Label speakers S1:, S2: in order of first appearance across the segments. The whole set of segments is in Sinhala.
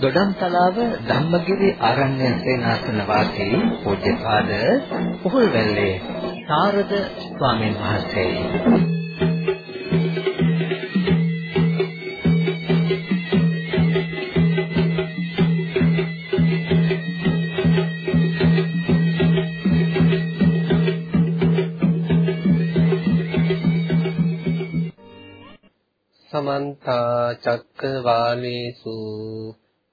S1: දොඩම්තලාව ධම්මගිරි ආරණ්‍ය සේනාසන වාසී පූජ්‍යපාද පොහොල්වැල්ලේ සාරද ස්වාමීන් වහන්සේ.
S2: සමන්ත චක්කවාලේසු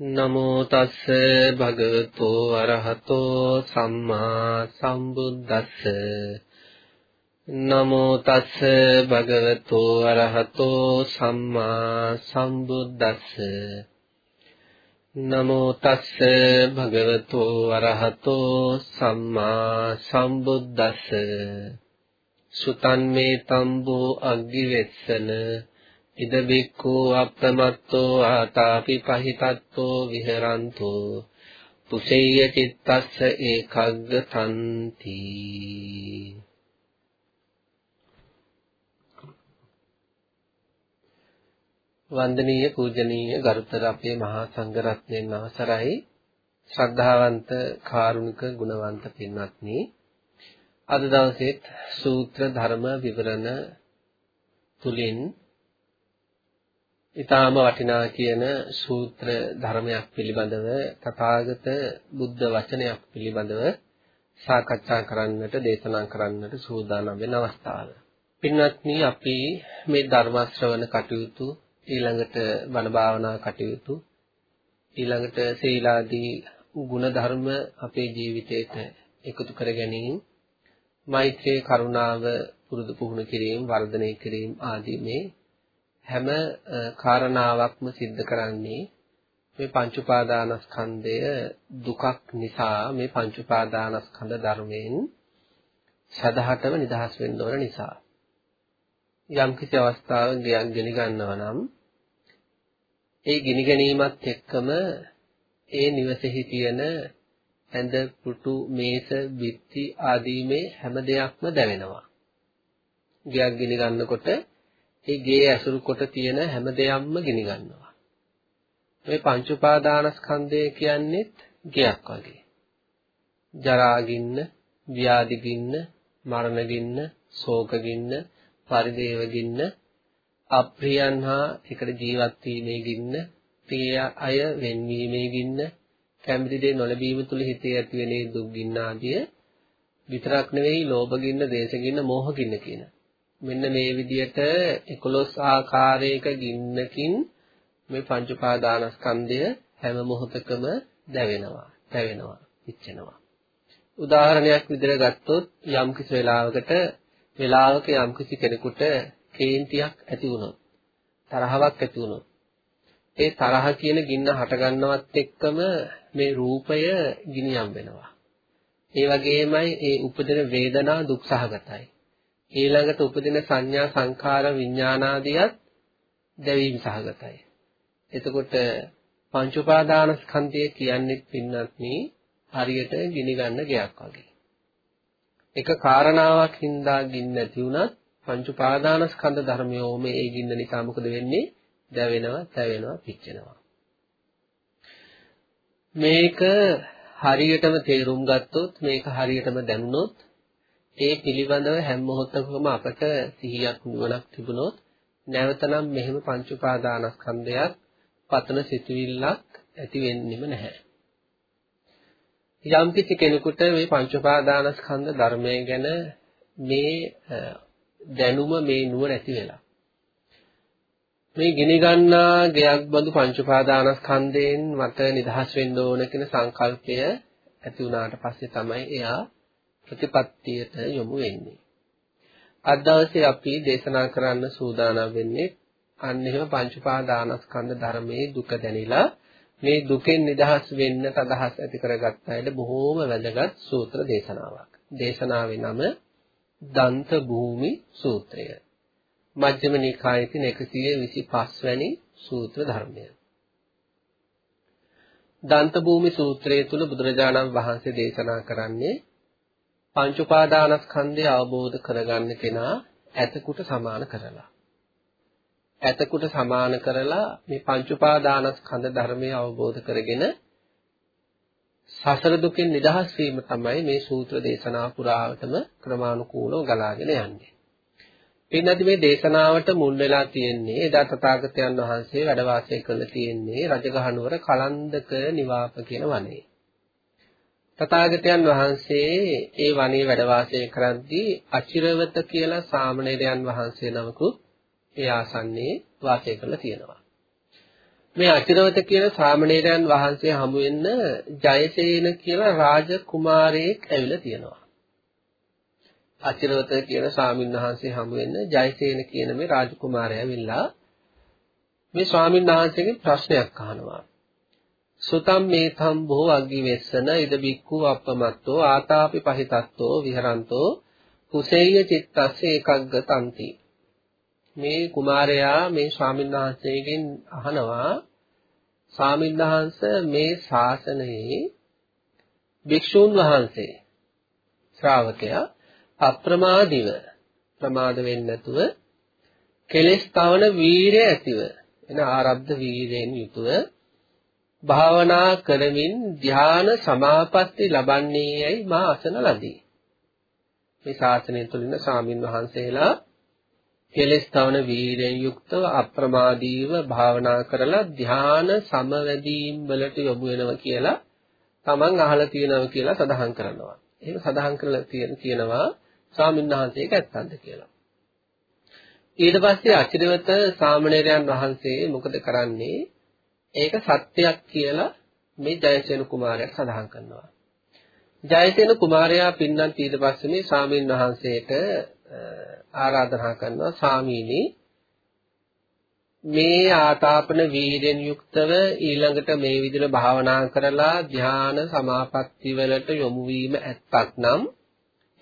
S2: නමෝ තස්ස භගවතෝ අරහතෝ සම්මා සම්බුද්දස්ස. නමෝ තස්ස භගවතෝ අරහතෝ සම්මා සම්බුද්දස්ස. නමෝ තස්ස භගවතෝ අරහතෝ සම්මා සම්බුද්දස්ස. සුතන් මේ තම්බෝ අග්ගිවෙස්සන ඉද බික්ඛෝ අප්‍රමත්තෝ ආතාපි පහිතත්තෝ විහරන්තෝ පුසෙය්‍ය චිත්තස්ස ඒකග්ග තන්ති. වන්දනීය පූජනීය ගරුතර අපේ මහා සංඝරත්නයන් අවසරයි. ශ්‍රද්ධාවන්ත කාරුණික ගුණවන්ත පින්වත්නි අද දවසේත් සූත්‍ර ධර්ම විවරණ තුලින් ඊටාම වටිනා කියන සූත්‍ර ධර්මයක් පිළිබඳව තථාගත බුද්ධ වචනයක් පිළිබඳව සාකච්ඡා කරන්නට දේශනා කරන්නට සූදානම් වෙන අවස්ථාව. පින්වත්නි අපි මේ ධර්ම ශ්‍රවණ කටයුතු ඊළඟට බණ භාවනා කටයුතු ඊළඟට සීලාදී ගුණ ධර්ම අපේ ජීවිතයට එකතු කර ගැනීම මෛත්‍රී කරුණාව පුරුදු පුහුණු කිරීම වර්ධනය කිරීම ආදී මේ හැම කාරණාවක්ම සිද්ධ කරන්නේ මේ පංච උපාදානස්කන්ධය දුකක් නිසා මේ පංච උපාදානස්කන්ධ ධර්මයෙන් සදහටම නිදහස් වෙන්න ඕන නිසා යම් කිසි අවස්ථාවක ගෙන ගන්නවා නම් ඒ ගිනි ගැනීමත් එක්කම ඒ නිවසේහි තියෙන ඇඳ පුටු මේස බිත්ති ආදී මේ හැම දෙයක්ම දැවෙනවා. ගයක් ගිනි ගන්නකොට ඒ ගේ ඇසුරු කොට තියෙන හැම දෙයක්ම ගිනි ගන්නවා. මේ පංච උපාදානස්කන්ධය කියන්නේත් ගයක් වගේ. ජරා ගින්න, ව්‍යාධි ගින්න, මරණ ගින්න, ශෝක ගින්න, පරිදේව ගින්න, අප්‍රියයන් හා එකට ජීවත් වීමේ ගින්න, ප්‍රිය අය වෙන්වීමේ ගින්න, කැමති දේ නොලැබීම තුල හිතේ ඇතිවෙන දුක් ගින්න ආදිය විතරක් නෙවෙයි ලෝභ ගින්න, දේශ ගින්න, මෝහ ගින්න කියන. මෙන්න මේ විදිහට 11 ආකාරයක ගින්නකින් මේ පංච උපාදානස්කන්ධය හැම මොහොතකම දැවෙනවා, දැවෙනවා, පිච්චෙනවා. උදාහරණයක් විදිහට ගත්තොත් යම් කිසි වෙලාවකට වෙලාවක යම් කිසි කෙනෙකුට කේන්තියක් ඇති වුණොත් තරහවක් ඇති වුණොත් ඒ තරහ කියන ගින්න හට ගන්නවත් එක්කම මේ රූපය ගිනියම් වෙනවා. ඒ වගේමයි ඒ උපදින වේදනා දුක් සහගතයි. ඊළඟට උපදින සංඥා සංඛාර විඥානාදියත් දැවීම සහගතයි. එතකොට පංච උපාදානස්කන්ධය කියන්නේ පින්නත්නි හරියට ගිනි ගන්න ගයක් වගේ. එක කාරණාවක් හින්දා ගින්න නැති වුණත් පංච උපාදානස්කන්ධ ධර්මයෝ මේ ඒ ගින්න නිසා මොකද වෙන්නේ? දැවෙනවා, තැවෙනවා, පිච්චෙනවා. මේක හරියටම තේරුම් ගත්තොත් මේක හරියටම දැනුනොත් ඒ පිළිබඳව හැම මොහොතකම අපට සිහියක් නුවණක් තිබුණොත් නැවතනම් මෙහෙම පංච උපාදානස්කන්ධයක් පතන සිතුවිල්ලක් ඇති වෙන්නෙම නැහැ. යම් කිසි කෙනෙකුට මේ පංච උපාදානස්කන්ධ ධර්මය ගැන මේ දැනුම මේ නුවණ ඇති වෙලා මේ ගිනි ගන්නා ගයක් බඳු පංච උපාදානස්කන්ධයෙන් මට නිදහස් වෙන්න ඕන කියන සංකල්පය ඇති වුණාට පස්සේ තමයි එයා ප්‍රතිපත්තියට යොමු වෙන්නේ. අද දවසේ අපි දේශනා කරන්න සූදානම් වෙන්නේ අන්න එහෙම පංච උපාදානස්කන්ධ ධර්මයේ දුක දැනিলা මේ දුකෙන් නිදහස් වෙන්නට අදහස් ඇති කරගත්ත අයට බොහෝම වැදගත් සූත්‍ර දේශනාවක්. දේශනාවේ නම දන්ත භූමි සූත්‍රය. මජ්ක්‍ධිම නිකායේ තියෙන 125 වැනි සූත්‍ර ධර්මය. දන්ත භූමි සූත්‍රය තුල බුදුරජාණන් වහන්සේ දේශනා කරන්නේ පංච උපාදානස්කන්ධය අවබෝධ කරගන්න කෙනා ඇතකුට සමාන කරලා. ඇතකුට සමාන කරලා මේ පංච උපාදානස්කන්ධ ධර්මය අවබෝධ කරගෙන සසර දුකෙන් නිදහස් වීම තමයි මේ සූත්‍ර දේශනා පුරාවටම ක්‍රමානුකූලව ගලාගෙන යන්නේ. පින්නදී මේ දේශනාවට මුල් වෙලා තියෙන්නේ එදා තථාගතයන් වහන්සේ වැඩ වාසය කළ තියෙන්නේ රජගහනුවර කලන්දක නිවාප කියන වනයේ. තථාගතයන් වහන්සේ ඒ වනයේ වැඩ වාසය කරද්දී අචිරවත කියලා සාමණේරයන් වහන්සේ නමකුත් ඒ ආසන්නයේ වාසය කරලා තියෙනවා. මේ අචිරවත කියන සාමණේරයන් වහන්සේ හමු වෙන්න ජයසේන කියලා රාජ කුමාරයෙක් ඇවිල්ලා තියෙනවා. අචිරවත කියන ස්වාමීන් වහන්සේ හමු වෙන්න ජයසේන කියන මේ රාජකුමාරයා ඇවිල්ලා මේ ස්වාමීන් වහන්සේගෙන් ප්‍රශ්නයක් අහනවා. සුතම් මේතම් බොහෝ අග්ගිවෙස්සන ඉද බික්ඛු අපමත්තෝ ආතාපි පහිතත්තෝ විහරන්තෝ කුසේය චිත්තස්ස ඒකග්ගතಂತಿ මේ කුමාරයා මේ ස්වාමීන් වහන්සේගෙන් අහනවා ස්වාමීන් වහන්සේ මේ ශාසනයේ භික්ෂූන් වහන්සේ ශ්‍රාවකයා අප්‍රමාදීව ප්‍රමාද වෙන්නේ නැතුව කෙලෙස් තවන වීරය ඇතිව එන ආරබ්ධ වීරයෙන් යුතුව භාවනා කරමින් ධ්‍යාන සමාපatti ලබන්නේ යයි මා අසන ලදී. මේ ශාසනය තුළින් සාමින් වහන්සේලා කෙලෙස් තවන වීරයෙන් යුක්තව අප්‍රමාදීව භාවනා කරලා ධ්‍යාන සමවැදීම් වලට යොමු වෙනවා කියලා තමන් අහලා තියෙනවා කියලා සඳහන් කරනවා. එහෙම සඳහන් කරලා තියෙනවා ස්වාමින්වහන්සේක ඇත්තන්ද කියලා. ඊට පස්සේ අචිරවත සාමණේරයන් වහන්සේ මොකද කරන්නේ? ඒක සත්‍යයක් කියලා මේ ජයසේන කුමාරයා සඳහන් කරනවා. ජයසේන කුමාරයා පින්නන් ඊට පස්සේ මේ ස්වාමීන් වහන්සේට ආරාධනා කරනවා ස්වාමීනි මේ ආතාපන වීර්යෙන් යුක්තව ඊළඟට මේ විදිහට භාවනා කරලා ධ්‍යාන සමාපatti වලට යොමු වීම ඇත්තක් නම්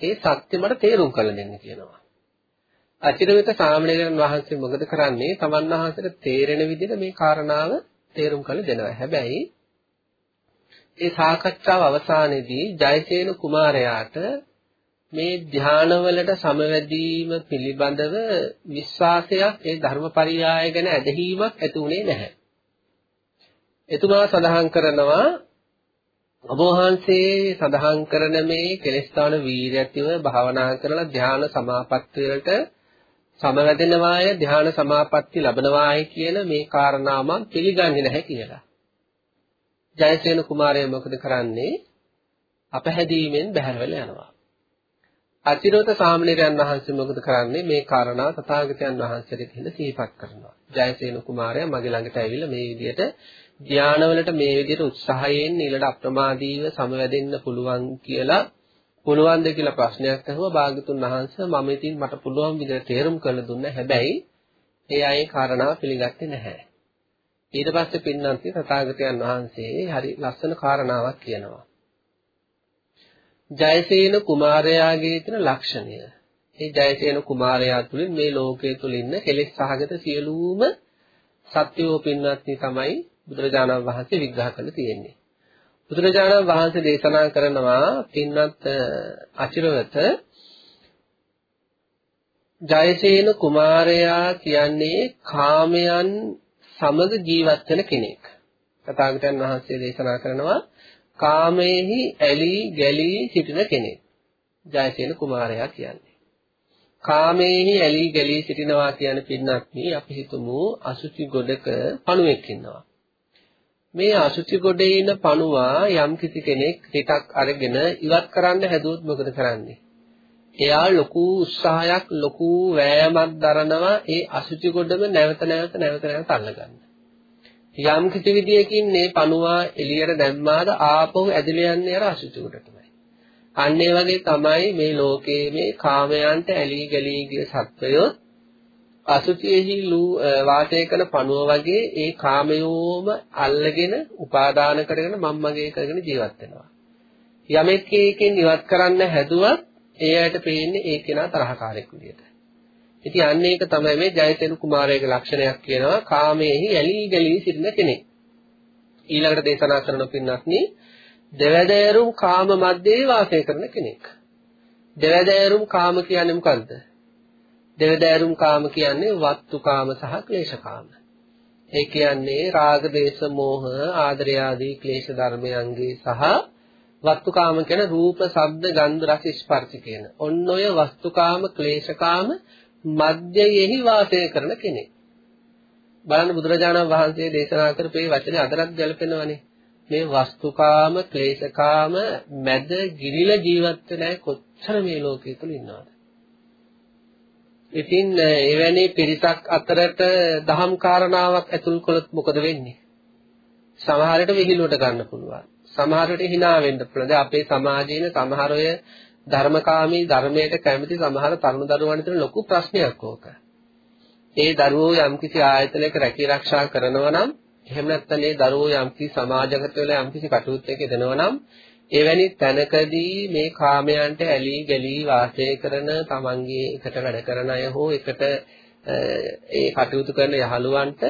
S2: ඒ සත්‍ය මට තේරුම් කරලා දෙන්න කියනවා. අචිරවිත සාමණේරයන් වහන්සේ මොකද කරන්නේ? තමන් වහන්සේට තේරෙන විදිහට මේ කාරණාව තේරුම් කරලා දෙනවා. හැබැයි ඒ සාකච්ඡාව අවසානයේදී ජයසේන කුමාරයාට මේ ධානවලට සමවැදීම පිළිබඳව විශ්වාසයක් ඒ ධර්මපරියාය ගැන ඇදහිීමක් ඇති වුණේ නැහැ. එතුමා සඳහන් කරනවා ඔබ වහන්සේ සඳහන් කරන මේ කෙලස්තාන වීර්යතිව භාවනා කරලා ධාන සමාපatti වලට සමවැදෙනවාය ධාන සමාපatti ලබනවාය කියන මේ කාරණා මම පිළිගන්නේ නැහැ කියලා. ජයසේන කුමාරයා මොකද කරන්නේ? අපහැදීමෙන් බැහැරවල යනවා. අතිරෝත සාමණේරයන් වහන්සේ මොකද කරන්නේ? මේ කාරණා තථාගතයන් වහන්සේට කියන සිහිපත් කරනවා. ජයසේන කුමාරයා මගේ ළඟට ඇවිල්ලා මේ විදිහට ධානවලට මේ විදිහට උත්සාහයෙන් ඊළඟ අප්‍රමාදීව සමවැදෙන්න පුළුවන් කියලා පුළුවන්ද කියලා ප්‍රශ්නයක් අහුවා භාගතුන් වහන්සේ මම ඉතින් මට පුළුවන් විදිහට තේරුම් කරලා දුන්නා. හැබැයි ඒ අය කාරණාව පිළිගත්තේ නැහැ. ඊට පස්සේ පින්නන්ති තථාගතයන් වහන්සේ හරි ලස්සන කාරණාවක් කියනවා. ජයසේන කුමාරයාගේ තියෙන ලක්ෂණය. ඒ ජයසේන කුමාරයා තුළින් මේ ලෝකයේ තුල ඉන්න කෙලෙස් සහගත සියලුම සත්‍යෝ පින්වත්නි තමයි බුදුරජාණන් වහන්සේ විග්‍රහ කරලා තියෙන්නේ. බුදුරජාණන් වහන්සේ දේශනා කරනවා පින්වත් අචිරවත ජයසේන කුමාරයා කියන්නේ කාමයන් සමග ජීවත් වෙන කෙනෙක්. තථාගතයන් වහන්සේ දේශනා කරනවා කාමයේහි ඇලී ගැලී සිටින කෙනෙක්. ජයසේන කුමාරයා කියන්නේ. කාමයේහි ඇලී ගැලී සිටිනවා කියන පින්නක්නි අපි හිතමු අසුචි ගොඩක පණුවෙක් ඉන්නවා. මේ අසුචි ගොඩේ ඉන පණුවා යම් කිසි කෙනෙක් හිතක් අරගෙන ඉවත් කරන්න හැදුවොත් මොකද කරන්නේ? එයා ලොකු උත්සාහයක් ලොකු වෑයමක් දරනවා ඒ අසුචි ගොඩම නැවත නැවත නැවත නැවත අල්ලගන්න. යම් කිසි විදියකින් මේ පණුවා එළියට දැම්මාද ආපහු ඇදලා යන්නේ අර අසුචි ගොඩටමයි. අන්න ඒ වගේ තමයි මේ ලෝකයේ මේ කාමයන්ට ඇලී ගලී ගිය සත්වයෝ අසුචියෙහි වාසය කරන පණුව වගේ ඒ කාමයෝම අල්ලගෙන උපාදාන කරගෙන මම්මගේ කරගෙන ජීවත් වෙනවා. යමෙක් ඒකෙන් ඉවත් කරන්න හැදුවත් ඒ අයට පේන්නේ ඒ කෙනා තරහකාරයෙක් විදියට. ඉතින් අන්න ඒක තමයි මේ ජයසේන කුමාරයාගේ ලක්ෂණයක් කියනවා කාමයේහි ඇලී ගලී සිටින කෙනෙක්. ඊළඟට දේශනා කරන පින්වත්නි දෙවැදෑරුම් කාම මැද්දේ වාසය කරන කෙනෙක්. දෙවැදෑරුම් කාම කියන්නේ මොකද්ද? දෙවැදෑරුම් කාම කියන්නේ වත්තු කාම සහ ක්ලේශ කාම. ඒ කියන්නේ රාග දේශ මොහ ආදරය ආදී ක්ලේශ ධර්මයන්ගේ සහ වස්තුකාම කියන රූප, ශබ්ද, ගන්ධ, රස, ස්පර්ශ කියන. ඔන්න ඔය වස්තුකාම, ක්ලේශකාම මධ්‍යයෙහි වාසය කරන කෙනෙක්. බලන්න බුදුරජාණන් වහන්සේ දේශනා කරපු මේ වචනේ අදටත් ගැලපෙනවනේ. මේ වස්තුකාම, ක්ලේශකාම මැද ගිරිලා ජීවත් වෙන අය කොච්චර මේ ලෝකයේ තුල ඉන්නවද? ඉතින් එවැනි පිරිසක් අතරට දහම් කාරණාවක් ඇතුල් කළොත් මොකද වෙන්නේ? සමහර විට විහිළුවට ගන්න පුළුවන්. සමහර විට hina වෙන්න පුළුවන්. දැන් අපේ සමාජයේ සමහර අය ධර්මකාමී ධර්මයට කැමති සමහර තරුණ දරුවන් අතර ලොකු ප්‍රශ්නයක් ඕක. ඒ දරුවෝ යම්කිසි ආයතනයක රැකී ආරක්ෂා කරනවා නම් එහෙම නැත්නම් ඒ දරුවෝ යම්කිසි සමාජගත වෙලා යම්කිසි කටයුත්තක යෙදෙනවා නම් එවැනි තැනකදී මේ කාමයන්ට ඇලී ගලී වාසය කරන තමන්ගේ එකට වැඩ කරන අය හෝ එකට ඒ කටයුතු කරන යහළුවන්ට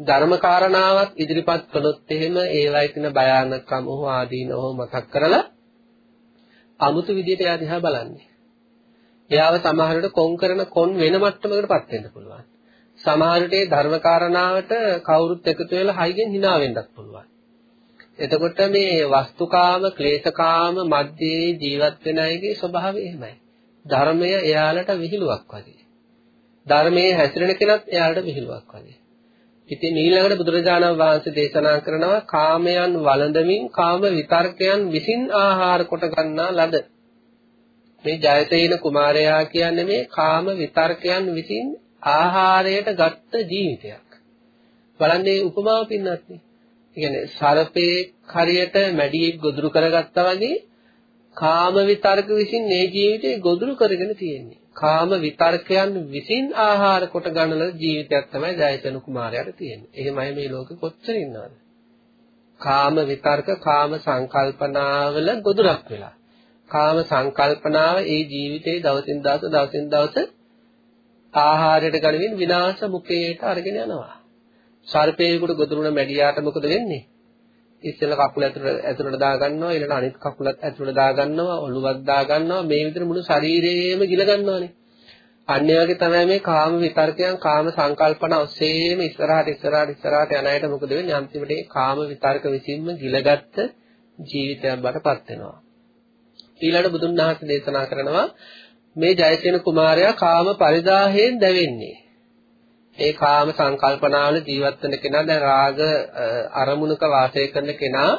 S2: ධර්ම කාරණාවක් ඉදිරිපත් කළොත් එහෙම ඒවයි තියෙන භයානකම හෝ ආදීනව මතක් කරලා අමුතු විදියට එයා දිහා බලන්නේ. එයාව සමහරවිට කොන් කරන කොන් වෙන මට්ටමකටපත් වෙන්න පුළුවන්. සමහරවිට ඒ ධර්ම කාරණාවට කවුරුත් එකතු වෙලා හයියෙන් hina වෙන්නත් පුළුවන්. එතකොට මේ වස්තුකාම, ක්ලේශකාම මැද්දේ ජීවත් වෙන අයගේ ස්වභාවය එහෙමයි. ධර්මය එයාලට විහිළුවක් වගේ. ධර්මයේ හැසිරෙන කෙනත් එයාලට විහිළුවක් වගේ. ඉතින් ඊළඟට බුදුරජාණන් වහන්සේ දේශනා කරනවා කාමයන් වළඳමින් කාම විතර්කයන් විසින් ආහාර කොට ගන්නා ලද මේ ජයසේන කුමාරයා කියන්නේ මේ කාම විතර්කයන් විසින් ආහාරයට ගත්ත ජීවිතයක්. බලන්නේ උපමාව පින්නත් නේ. කියන්නේ සර්පේ හරියට මැඩියෙක් ගොදුරු කරගත්තා වගේ කාම විතර්ක විසින් මේ ජීවිතේ ගොදුරු කරගෙන තියෙන්නේ. කාම විතර්කයන් විසින් ආහාර කොට ගන්නල ජීවිතයක් තමයි ජයසන කුමාරයාට තියෙන්නේ. එහෙමයි මේ ලෝකෙ කොච්චර ඉන්නවද? කාම විතර්ක කාම සංකල්පනාවල ගොදුරක් වෙලා. කාම සංකල්පනාව ඒ ජීවිතේ දවසින් දවස දවසින් දවස ආහාරයට ගනිමින් විනාශ මුඛයට අරගෙන යනවා. සර්පේකට ගොදුරුන මැඩියාට මොකද වෙන්නේ? ඉස්සෙල්ලා කකුල ඇතුළට ඇතුළට දා ගන්නවා ඊළඟ අනිත් කකුලත් ඇතුළට දා ගන්නවා ඔළුවක් දා ගන්නවා මේ විදිහට මුළු ශරීරයේම ගිල ගන්නවානේ. අන්න ඒ වගේ තමයි මේ කාම විතර්කයන් කාම සංකල්පන ඔස්සේම ඉස්සරහට ඉස්සරහට ඉස්සරහට යන අයට මොකද වෙන්නේ? අන්තිමට ඒ කාම විතර්ක විසින්ම ගිලගත්ත ජීවිතයක් බඩපත් වෙනවා. ඊළඟ බුදුන් වහන්සේ දේශනා කරනවා මේ ජයසේන කුමාරයා කාම පරිදාහයෙන් දැවෙන්නේ. ඒ කාම සංකල්පනාවල ජීවත් වෙන කෙනා දැන් රාග අරමුණක වාසය කරන කෙනා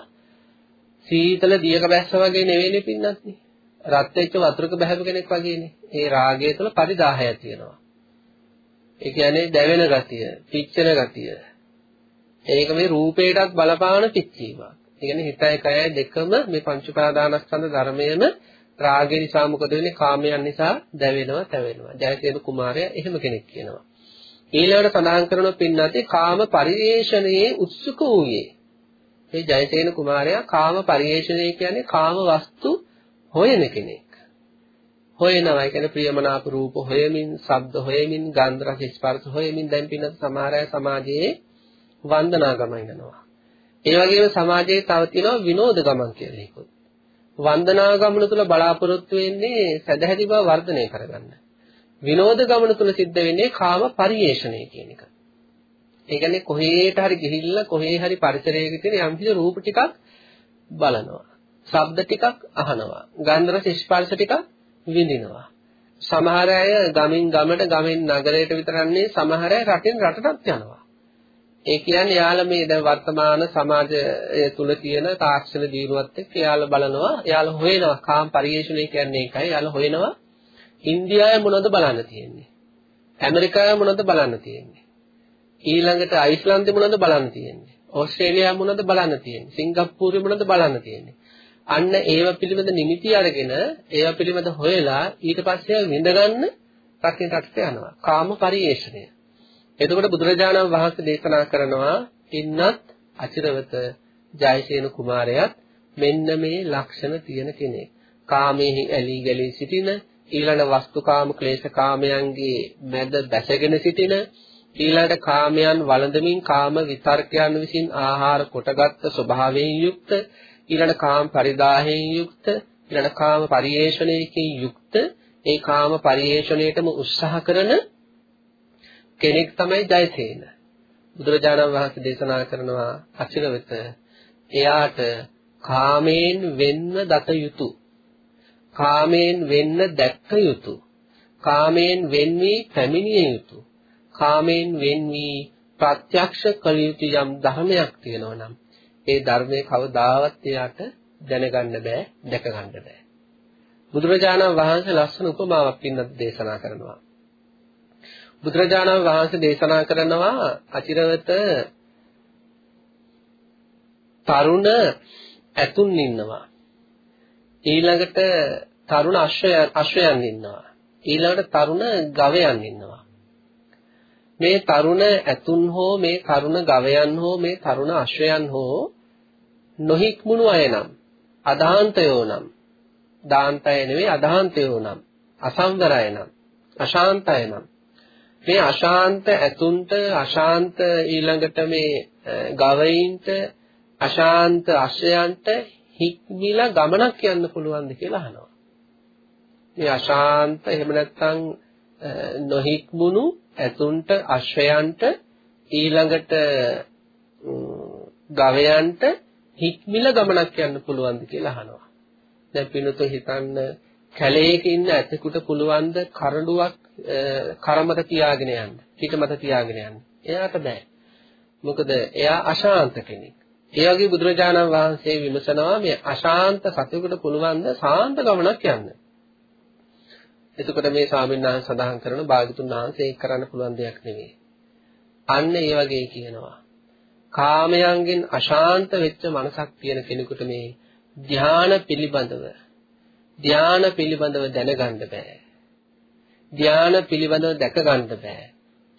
S2: සීතල දියක බැස්ස වගේ නෙවෙයිනේ පින්නත් නේ. රත් වෙච්ච වතුරක බහැපු කෙනෙක් වගේනේ. ඒ රාගය තුළ පරිදාහය තියෙනවා. ඒ කියන්නේ දැවෙන ගතිය, පිච්චෙන ගතිය. ඒක මේ රූපේටත් බලපාන පිච්චීමක්. ඒ කියන්නේ හිතයි කයයි දෙකම මේ පංච උපාදානස්කන්ධ ධර්මයේම රාගය නිසා මොකද වෙන්නේ? කාමයන් නිසා දැවෙනවා, තැවෙනවා. ජයසේන කුමාරයා එහෙම කෙනෙක් කියනවා. ඊළඟට සඳහන් කරන පින්නත් කාම පරිේශණයේ උත්සුක වූයේ. මේ ජයසේන කුමාරයා කාම පරිේශණය කියන්නේ කාම වස්තු හොයන කෙනෙක්. හොයනවා කියන්නේ ප්‍රියමනාප රූප හොයමින්, ශබ්ද හොයමින්, ගන්ධ රස ස්පර්ශ හොයමින් දැන් පින්නත් සමහර අය සමාජයේ වන්දනා ගමනනවා. ඒ වගේම සමාජයේ තව තියෙනවා විනෝද ගමන් කියලා එකක්. වන්දනා ගමන තුල බලාපොරොත්තු වෙන්නේ සදැහැති බව වර්ධනය කරගන්න. විනෝද ගමන තුල සිද්ධ වෙන්නේ කාම පරිේශණය කියන එක. ඒ කියන්නේ කොහේට හරි ගිහිල්ලා කොහේ හරි පරිසරයක තියෙන යම් කිසි රූප ටිකක් බලනවා. ශබ්ද ටිකක් අහනවා. ගන්ධ රස ස්පර්ශ ටිකක් විඳිනවා. සමහර අය ගමින් ගමට ගමෙන් නගරයට විතරන්නේ සමහර අය රටින් රටටත් යනවා. ඒ කියන්නේ යාළ මේ දැන් වර්තමාන සමාජය තුල තියෙන තාක්ෂණ දියුණුවත් එක්ක යාළ බලනවා යාළ හොයනවා කාම පරිේශණය කියන්නේ ඒකයි යාළ හොයනවා ඉන්දියාවේ මොනවද බලන්න තියෙන්නේ? ඇමරිකාවේ මොනවද බලන්න තියෙන්නේ? ඊළඟට අයිස්ලන්තේ මොනවද බලන්න තියෙන්නේ? ඕස්ට්‍රේලියාවේ මොනවද බලන්න තියෙන්නේ? සිංගප්පූරුවේ මොනවද බලන්න තියෙන්නේ? අන්න ඒව පිළිබඳ නිමිති අරගෙන ඒව පිළිබඳ හොයලා ඊට පස්සේ විඳගන්න රකින්න රටට යනවා. කාම පරිේශණය. එතකොට බුදුරජාණන් වහන්සේ දේශනා කරනවා ඉන්නත් අචිරවත ජයසේන කුමාරයාත් මෙන්න මේ ලක්ෂණ තියෙන කෙනෙක්. කාමයේ ඇලී ගැලී සිටින ඊළඟ වස්තුකාම ක්ලේශකාමයන්ගේ මැද බැසගෙන සිටින ඊළඟ කාමයන් වළඳමින් කාම විතර්කයන් විසින් ආහාර කොටගත් ස්වභාවයෙන් යුක්ත ඊළඟ කාම පරිදාහයෙන් යුක්ත ඊළඟ කාම පරිේශණයකින් යුක්ත ඒ කාම පරිේශණයටම උත්සාහ කරන කෙනෙක් තමයි ජයසේන. බුදුරජාණන් වහන්සේ දේශනා කරනවා අචිරවෙත එයාට කාමයෙන් වෙන්න දත යුතු කාමයෙන් වෙන්න දැක්ක යුතු. කාමයෙන් වෙන් වී පැමිණිය යුතු. කාමයෙන් වෙන් වී ප්‍රත්‍යක්ෂ කළ යුතු යම් ධර්මයක් තියෙනවා නම් ඒ ධර්මයේ කවදාවත් එයාට දැනගන්න බෑ දැක ගන්න බෑ. බුදුරජාණන් වහන්සේ ලස්සන උපමාවක් පින්නත් දේශනා කරනවා. බුදුරජාණන් වහන්සේ දේශනා කරනවා අචිරවත තරුණ ඇතුන් ඉන්නවා. ඊළඟට තරුණ අශ්වයන් අශ්වයන් ඉන්නවා. ඊළඟට තරුණ ගවයන් ඉන්නවා. මේ තරුණ ඇතුන් හෝ මේ තරුණ ගවයන් හෝ මේ තරුණ අශ්වයන් හෝ නොහික්මුණු අය නම් අදාන්තයෝ නම් දාන්තය නෙවෙයි අදාන්තයෝ නම් අසංවරය නම් අශාන්තය නම් මේ අශාන්ත ඇතුන්ට අශාන්ත ඊළඟට මේ ගවයින්ට අශාන්ත අශ්‍රයන්ට හික්මිලා ගමනක් යන්න පුළුවන්ද කියලා අහනවා. මේ අශාන්ත එහෙම නැත්නම් නොහික්මුණු ඇතුන්ට අශ්‍රයන්ට ඊළඟට ගවයන්ට හික්මිලා ගමනක් යන්න පුළුවන්ද කියලා අහනවා. දැන් පිනතෝ හිතන්න කැලේක ඉන්න ඇතෙකුට පුළුවන් ද කරඬුවක් කරමත තියාගෙන යන්න. පිට මත තියාගෙන යන්න. එයාට බෑ. මොකද එයා අශාන්ත කෙනෙක්. ඒ වගේ බුදුරජාණන් වහන්සේ විමසනවා මේ අශාන්ත සතෙකුට පුළුවන් ද සාන්ත ගමනක් යන්න. එතකොට මේ ස්වාමීන් වහන්සේ සඳහන් කරන භාගතුන් වහන්සේ ඒක කරන්න පුළුවන් දෙයක් නෙවෙයි. අන්න ඒ වගේ කියනවා. කාමයන්ගෙන් අශාන්ත වෙච්ච මනසක් තියෙන කෙනෙකුට මේ ධාන පිළිබඳව ධාන පිළිබඳව දැනගන්න බෑ. ධාන පිළිබඳව දැක ගන්න බෑ.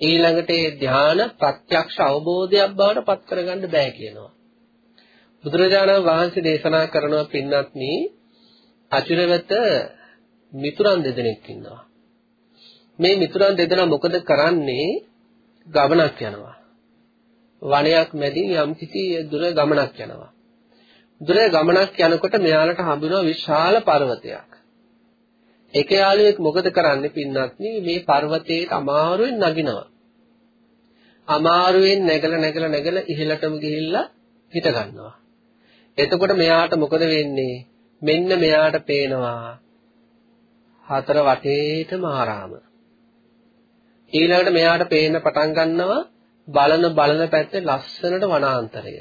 S2: ඊළඟට ඒ ධාන ප්‍රත්‍යක්ෂ අවබෝධයක් බවට පත් කරගන්න බෑ කියනවා. බුදුරජාණන් වහන්සේ දේශනා කරනවා පින්වත්නි අචිරවත මිතුරන් දෙදෙනෙක් ඉන්නවා. මේ මිතුරන් දෙදෙනා මොකද කරන්නේ? ගමනක් යනවා. වනයක් මැදින් යම්කිසි දුර ගමනක් යනවා. දුර ගමනක් යනකොට මෙයාලට හම්බුනවා විශාල පර්වතයක්. එක යාළුවෙක් මොකද කරන්නේ පින්වත්නි මේ පර්වතයට අමාරුවෙන් නගිනවා. අමාරුවෙන් නැගලා නැගලා නැගලා ඉහළටම ගිහිල්ලා හිට ගන්නවා. එතකොට මෙයාට මොකද වෙන්නේ? මෙන්න මෙයාට පේනවා හතර වටේටම ආරාම. ඊළඟට මෙයාට පේන්න පටන් ගන්නවා බලන බලන පැත්තේ ලස්සනට වනාන්තරය.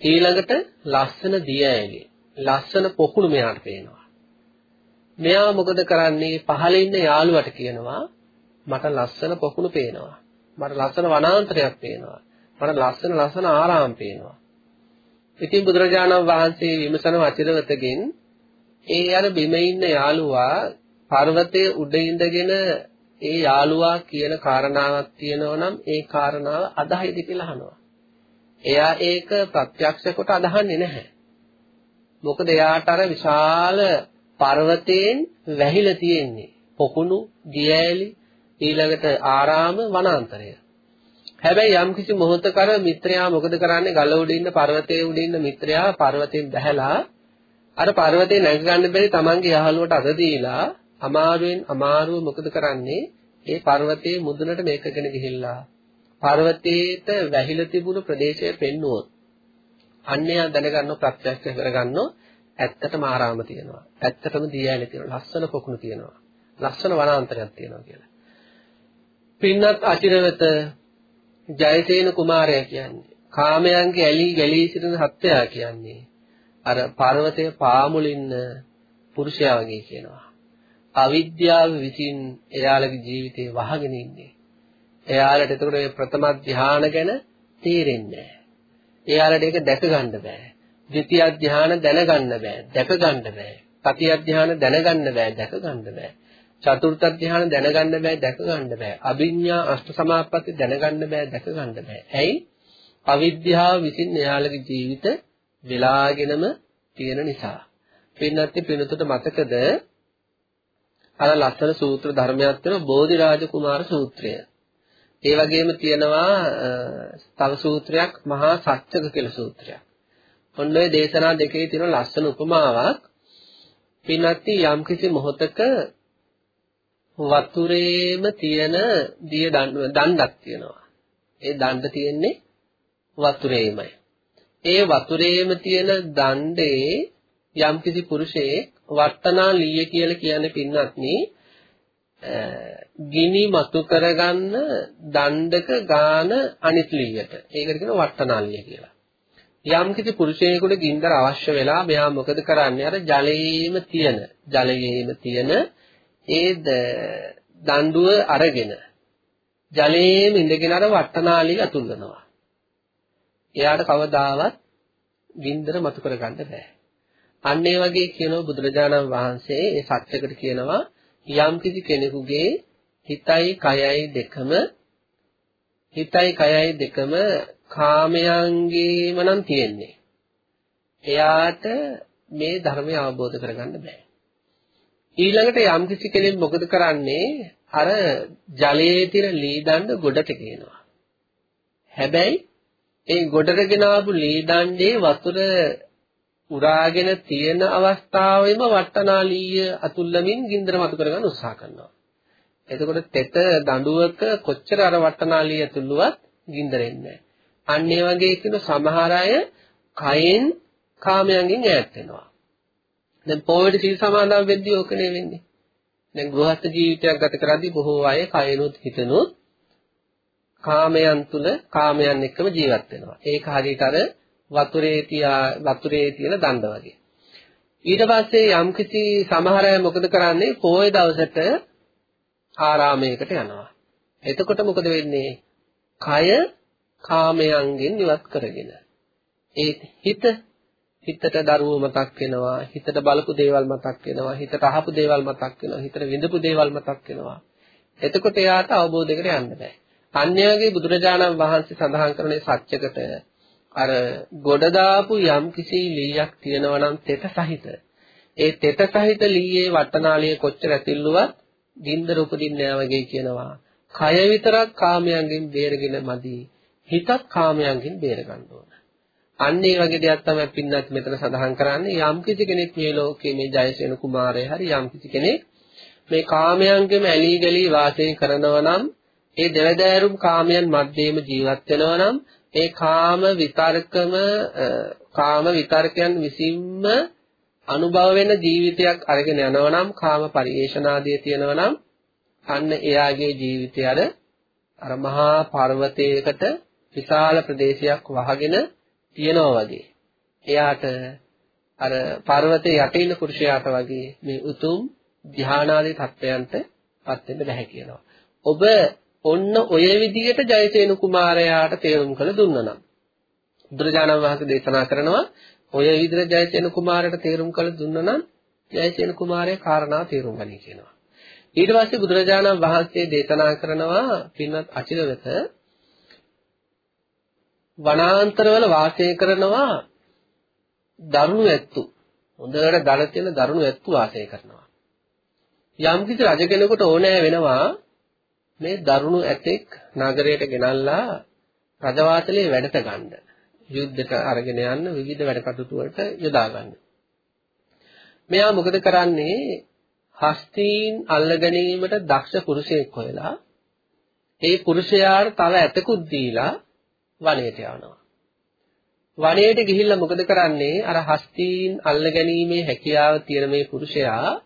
S2: ඊළඟට ලස්සන දිය ඇලි. ලස්සන පොකුණු මෙයාට පේනවා. මෙයා මොකද කරන්නේ? පහළ ඉන්න යාළුවට කියනවා මට ලස්සන පොකුණු පේනවා. මට ලස්සන වනාන්තරයක් පේනවා. මට ලස්සන ලස්සන ආරාම පේනවා. ඉතින් බුදුරජාණන් වහන්සේ විමසන වචිරවතගෙන් ඒ අර බිම ඉන්න යාළුවා පර්වතයේ උඩ ඉඳගෙන ඒ යාළුවා කියන කාරණාවක් තියෙනවා නම් ඒ කාරණාව අදහයිද කියලා අහනවා. එයා ඒක ප්‍රත්‍යක්ෂ කොට අදහන්නේ නැහැ. මොකද එයාට අර විශාල පර්වතයෙන් වැහිලා තියෙන්නේ. පොකුණු, දියඇලි, ඊළඟට ආරාම වනාන්තරය. හැබැයි යම්කිසි මොහොතක අර මිත්‍රයා මොකද කරන්නේ? ගල උඩ ඉන්න පර්වතයේ උඩ ඉන්න මිත්‍රයා පර්වතයෙන් බැහැලා අර පර්වතේ නැග ගන්න බැරි තමන්ගේ යහළුවට අත දීලා අමාරුවෙන් අමාරුව මොකද කරන්නේ? ඒ පර්වතයේ මුදුනට මේකගෙන ගිහිල්ලා පර්වතයේට වැහිලා තිබුණු ප්‍රදේශය පෙන්නුවොත් අන්‍යයන් දැනගන්නව ප්‍රත්‍යක්ෂ කරගන්නව ඇත්තටම ආරාම තියෙනවා. ඇත්තටම දියැලි තියෙනවා. ලස්සන පොකුණු තියෙනවා. ලස්සන වනාන්තරයක් තියෙනවා කියලා. පින්නත් අචිරවත ජයසේන කුමාරයා කියන්නේ කාමයන්ගේ ඇලී ගැලී සිටින සත්‍යයා කියන්නේ අර පර්වතයේ පාමුලින්න පුරුෂයා වගේ කියනවා අවිද්‍යාව විසින් එයාලගේ ජීවිතේ වහගෙන ඉන්නේ එයාලට එතකොට මේ ප්‍රථම ධානය ගැන තේරෙන්නේ නැහැ. එයාලට ඒක දැක ගන්න බෑ. ද්විතිය ධ්‍යාන දැනගන්න බෑ, දැක ගන්න බෑ. තතිය ධ්‍යාන දැනගන්න බෑ, දැක ගන්න බෑ. චතුර්ථ ධ්‍යාන දැනගන්න බෑ, දැක ගන්න බෑ. අභිඥා අෂ්ට සමාපatti දැනගන්න බෑ, දැක ගන්න බෑ. ඇයි? අවිද්‍යාව විසින් එයාලගේ ජීවිත වෙලාගෙනම තියෙන නිසා. පින්නත්ති පිනතුට මතකද අර ලස්සන සූත්‍ර ධර්මයක් තියෙන බෝධිරාජ කුමාර සූත්‍රය. ඒ වගේම තියෙනවා තව සූත්‍රයක් මහා සත්‍යක කියලා සූත්‍රයක්. ඔන්න ඔය දේශනා දෙකේ තියෙන ලස්සන උපමාවක් පින්නත්ති යම්කිසි මොහතක වතුරේම තියෙන දිය දණ්ඩක් තියෙනවා. ඒ දණ්ඩ තියෙන්නේ වතුරේමයි. ඒ වතුරේම තියෙන දණ්ඩේ යම්කිසි පුරුෂයෙක් වට්ටනා ලීය කියලා කියන්නේ පින්වත්නි ගිනි මතු කරගන්න දණ්ඩක ගාන අනිත් ලීයට. ඒකට කියනවා වට්ටනා ලීය කියලා. යම්කිසි පුරුෂයෙකුට ගින්දර අවශ්‍ය වෙලා මෙයා මොකද කරන්නේ? අර ජලයේම තියෙන ජලයේම තියෙන ඒ දඬුව අරගෙන ජලයේම ඉඳගෙන අර වට්ටනාලිය අතුල්නවා. එයාට කවදාවත් ගින්දර මතු කරගන්න බෑ. අන්න ඒ වගේ කියනවා බුදුරජාණන් වහන්සේ ඒ සත්‍යකට කියනවා යම් කිසි කෙනෙකුගේ හිතයි කයයි දෙකම හිතයි කයයි දෙකම කාමයන්ගේම නම් තියෙන්නේ. එයාට මේ ධර්මය අවබෝධ කරගන්න බෑ. ඊළඟට යම් කිසි කෙනෙක් මොකද කරන්නේ? අර ජලයේ තියෙන ලී දණ්ඩ ගොඩට ගේනවා. හැබැයි ඒ ගොඩට ගෙනාවු ලී දණ්ඩේ වතුර උරාගෙන තියෙන අවස්ථාවෙම වට්ටනාලීය අතුල්ලමින් ගින්දර මතු කරගන්න උත්සාහ කරනවා. එතකොට තෙත දඬුවක කොච්චර අර වට්ටනාලීය අතුල්ලුවත් ගින්දර එන්නේ අන්න ඒ වගේ කියන සමහර අය කයෙන් කාමයන්ගෙන් ඈත් වෙනවා. දැන් පොවේට සීල් සමාදන් වෙද්දී ඕකනේ වෙන්නේ. දැන් ගෘහස්ත ජීවිතයක් ගත කරද්දී බොහෝ අය කයනොත් හිතනොත් කාමයන් තුල කාමයන් එක්කම ජීවත් වෙනවා. ඒක හරියට අර වතුරේ තියා වතුරේ තියෙන දණ්ඩ වගේ. ඊට පස්සේ යම්කිසි සමහර අය මොකද කරන්නේ? පොය දවසට ආරාමයකට යනවා. එතකොට මොකද වෙන්නේ? කය කාමයන්ගෙන් ඉවත් කරගෙන. ඒ හිත හිතට දරුවෝ මතක් වෙනවා හිතට බලපු දේවල් මතක් වෙනවා හිතට අහපු දේවල් මතක් වෙනවා හිතට විඳපු දේවල් මතක් වෙනවා. එතකොට එයාට අවබෝධයකට යන්න බෑ. අන්‍යගේ බුදුරජාණන් වහන්සේ සඳහන් කරන සත්‍යකට අර ගොඩ දාපු යම් කිසි ලීයක් තියෙනවා නම් තෙත සහිත. ඒ තෙත සහිත ලීයේ වටනාලිය කොච්චර ඇතිල්ලුවත් ගින්දර උපදින්නේ නැහැ වගේ කියනවා. කය විතරක් කාමයන්ගෙන් බේරගෙන මදි. හිතත් කාමයන්ගෙන් බේර ගන්න ඕන. අන්න ඒ වගේ දෙයක් තමයි පින්නත් මෙතන සඳහන් කරන්නේ. යම් කිසි කෙනෙක් මේ ලෝකයේ මේ ජයසේන කුමාරය හරි යම් කිසි කෙනෙක් මේ කාමයන්ගෙම ඇලී ගලී වාසය කරනවා නම් ඒ දෙවදෑරුම් කාමයන් මැද්දේම ජීවත් වෙනවා නම් ඒ කාම විතර්කම කාම විතර්කයන් විසින්ම අනුභව වෙන ජීවිතයක් අරගෙන යනවා නම් කාම පරිේශනාදී තියෙනවා නම් අන්න එයාගේ ජීවිතය අර අර මහා පර්වතයකට විශාල ප්‍රදේශයක් වහගෙන තියනවා වගේ. එයාට අර පර්වතයේ යට ඉන්න පුරුෂයාට වගේ මේ උතුම් ධානාදී තත්වයන්ට පත් වෙන්න බැහැ කියනවා. ඔබ ඔන්න ඔය විදිහට ජයසේන කුමාරයාට තේරුම් කළ දුන්නා නම් බුදුරජාණන් වහන්සේ දේශනා කරනවා ඔය විදිහට ජයසේන කුමාරයාට තේරුම් කළ දුන්නා නම් ජයසේන කුමාරයා කාරණා තේරුම් ගනී කියනවා. ඊට පස්සේ බුදුරජාණන් වහන්සේ දේශනා කරනවා පින්වත් අචිරවෙත වනාන්තරවල වාසය කරනවා දරුණු ඇත්තු. හොඳට දල තියෙන දරුණු ඇත්තු වාසය කරනවා. යම් කිසි රජ කෙනෙකුට ඕනෑ වෙනවා මේ දරුණු ඇතෙක් නගරයට ගෙනල්ලා රජවාසලේ වැඩට ගන්න. යුද්ධයට අරගෙන යන්න විවිධ වැඩ කටයුතු වලට යොදා ගන්න. මෙයා මොකද කරන්නේ? හස්තීන් අල්ල ගැනීමට දක්ෂ පුරුෂයෙක් හොයලා ඒ පුරුෂයාට තව ඇතකුත් දීලා වනයේට යනවා. වනයේට ගිහිල්ලා මොකද කරන්නේ? අර හස්තීන් අල්ල ගැනීමේ හැකියාව තියෙන මේ පුරුෂයා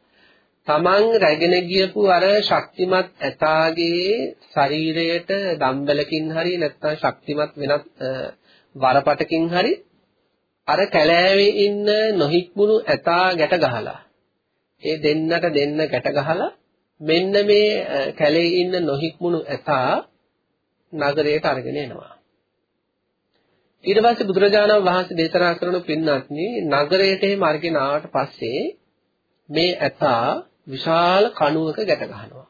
S2: තමන් රැගෙන ගියපු අර ශක්තිමත් ඇතාගේ ශරීරයට දම්බලකින් හරි නැත්නම් ශක්තිමත් වෙනත් වරපටකින් හරි අර කැලෑවේ ඉන්න නොහික්මුණු ඇතා ගැට ගහලා ඒ දෙන්නට දෙන්න ගැට ගහලා මෙන්න මේ කැලේ ඉන්න නොහික්මුණු ඇතා නගරයට අරගෙන එනවා ඊට පස්සේ බුදුරජාණන් වහන්සේ දේශනා කරන පින්වත්නි නගරයට එහෙම අරගෙන ආවට පස්සේ මේ ඇතා විශාල කණුවක ගැට ගන්නවා.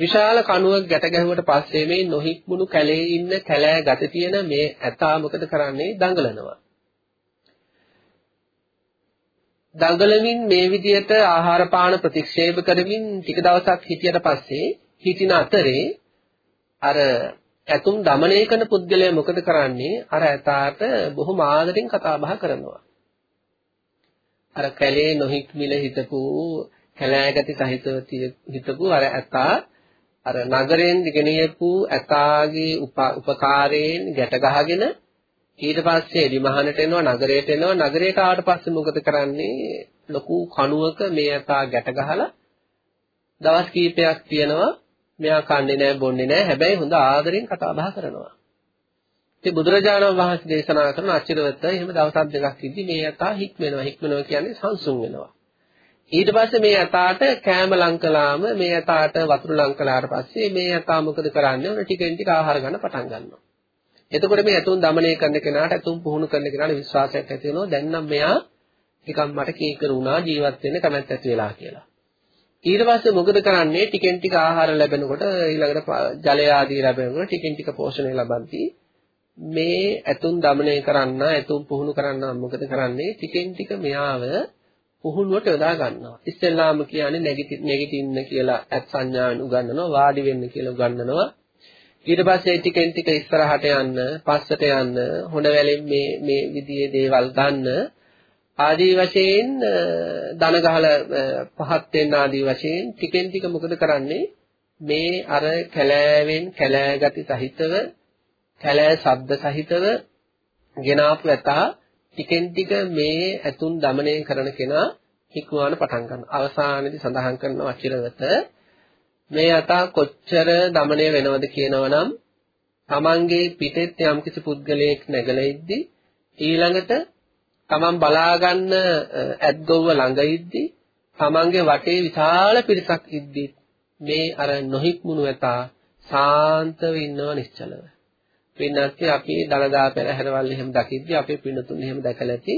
S2: විශාල කණුවක් ගැට ගැහුවට පස්සේ මේ නොහික්මුණු කැලේ ඉන්න කැලෑ ගත තියෙන මේ ඇතා මොකද කරන්නේ දඟලනවා. දඟලමින් මේ විදියට ආහාර පාන ප්‍රතික්ෂේප කරමින් ටික දවසක් හිටියට පස්සේ හිටින අතරේ අර ඇතුන් দমনය කරන පුද්ගලයා මොකද කරන්නේ? අර ඇතාට බොහොම ආදරෙන් කතා බහ කරනවා. අර කැලේ නොහික් මිල හිටපු කැලෑගති සහිතව හිටපු අර ඇතා අර නගරයෙන් ගෙනියපු ඇතාගේ උපකාරයෙන් ගැට ගහගෙන ඊට පස්සේ එලිමහනට එනවා නගරයට එනවා නගරයට ආවට පස්සේ මොකද කරන්නේ? ලොකු කණුවක මේ ඇතා ගැට ගහලා දවස් කීපයක් තියනවා මෙයා කන්නේ නැහැ බොන්නේ නැහැ හැබැයි හොඳ ආදරෙන් කතා බහ කරනවා. ඉතින් බුදුරජාණන් වහන්සේ දේශනා කරන අචිරවත එහෙම දවසක් දෙකක් ඉඳි මේ යථා හික්මෙනවා හික්මෙනවා කියන්නේ සංසුන් වෙනවා. ඊට පස්සේ මේ යථාට කෑම ලං කළාම මේ යථාට වතුර ලං කළාට පස්සේ මේ යථා මොකද කරන්නේ? ඔන්න ටිකෙන් ටික ආහාර ගන්න පටන් ගන්නවා. එතකොට මේ ඇතුන් දමනය කරන කෙනාට ඇතුන් පුහුණු කරන කෙනාට විශ්වාසයක් ඇති වෙනවා. දැන් නම් මෙයා නිකන් මට කීකරු වුණා ජීවත් වෙන්න කැමැත්ත ඇති වෙලා කියලා. ඊට පස්සේ මොකද කරන්නේ? ටිකෙන් ටික ආහාර ලැබෙනකොට ඊළඟට ජලය ආදී ලැබෙනකොට ටිකෙන් ටික පෝෂණය ලබන්ති මේ ඇතුන් দমনය කරන්න ඇතුන් පුහුණු කරන්න මොකද කරන්නේ? ටිකෙන් ටික මෙයාව පුහුණුවට යොදා ගන්නවා. ඉස්සෙල්ලාම කියන්නේ නැගිටින්න කියලා ඇත් සංඥාවෙන් උගන්වනවා වාඩි වෙන්න කියලා උගන්වනවා. ඊට පස්සේ ටිකෙන් ටික ඉස්සරහට යන්න පස්සට යන්න හොඬ වැලෙන් මේ මේ විදිහේ දේවල් ගන්න ආදී වශයෙන් දන ගහලා පහත් වෙන ආදී වශයෙන් ටිකෙන් ටික මොකද කරන්නේ? මේ අර කැලෑවෙන් කැලෑ ගති සහිතව කැලෑ ශබ්ද සහිතව ගෙනාපු ඇතා ටිකෙන් ටික මේ ඇතුන් দমনය කරන කෙනා හික්මවන්න පටන් ගන්නවා අවසානයේදී සඳහන් කරන වචිරවත මේ යථා කොච්චර দমনය වෙනවද කියනවනම් තමන්ගේ පිටෙත් යම්කිසි පුද්ගලයෙක් නැගලා ඉද්දී ඊළඟට තමන් බලා ගන්න ඇද්ගොව්ව ළඟ ඉද්දි තමන්ගේ වටේ විශාල පිරිසක් ඉද්දි මේ අර නොහික්මුණු යතා සාන්තව ඉන්නව නිශ්චලව. පින්නත් අපි දලදා පෙරහැරවල් එහෙම දකිද්දි අපේ පින්නතුන් එහෙම දැකලා ඇති.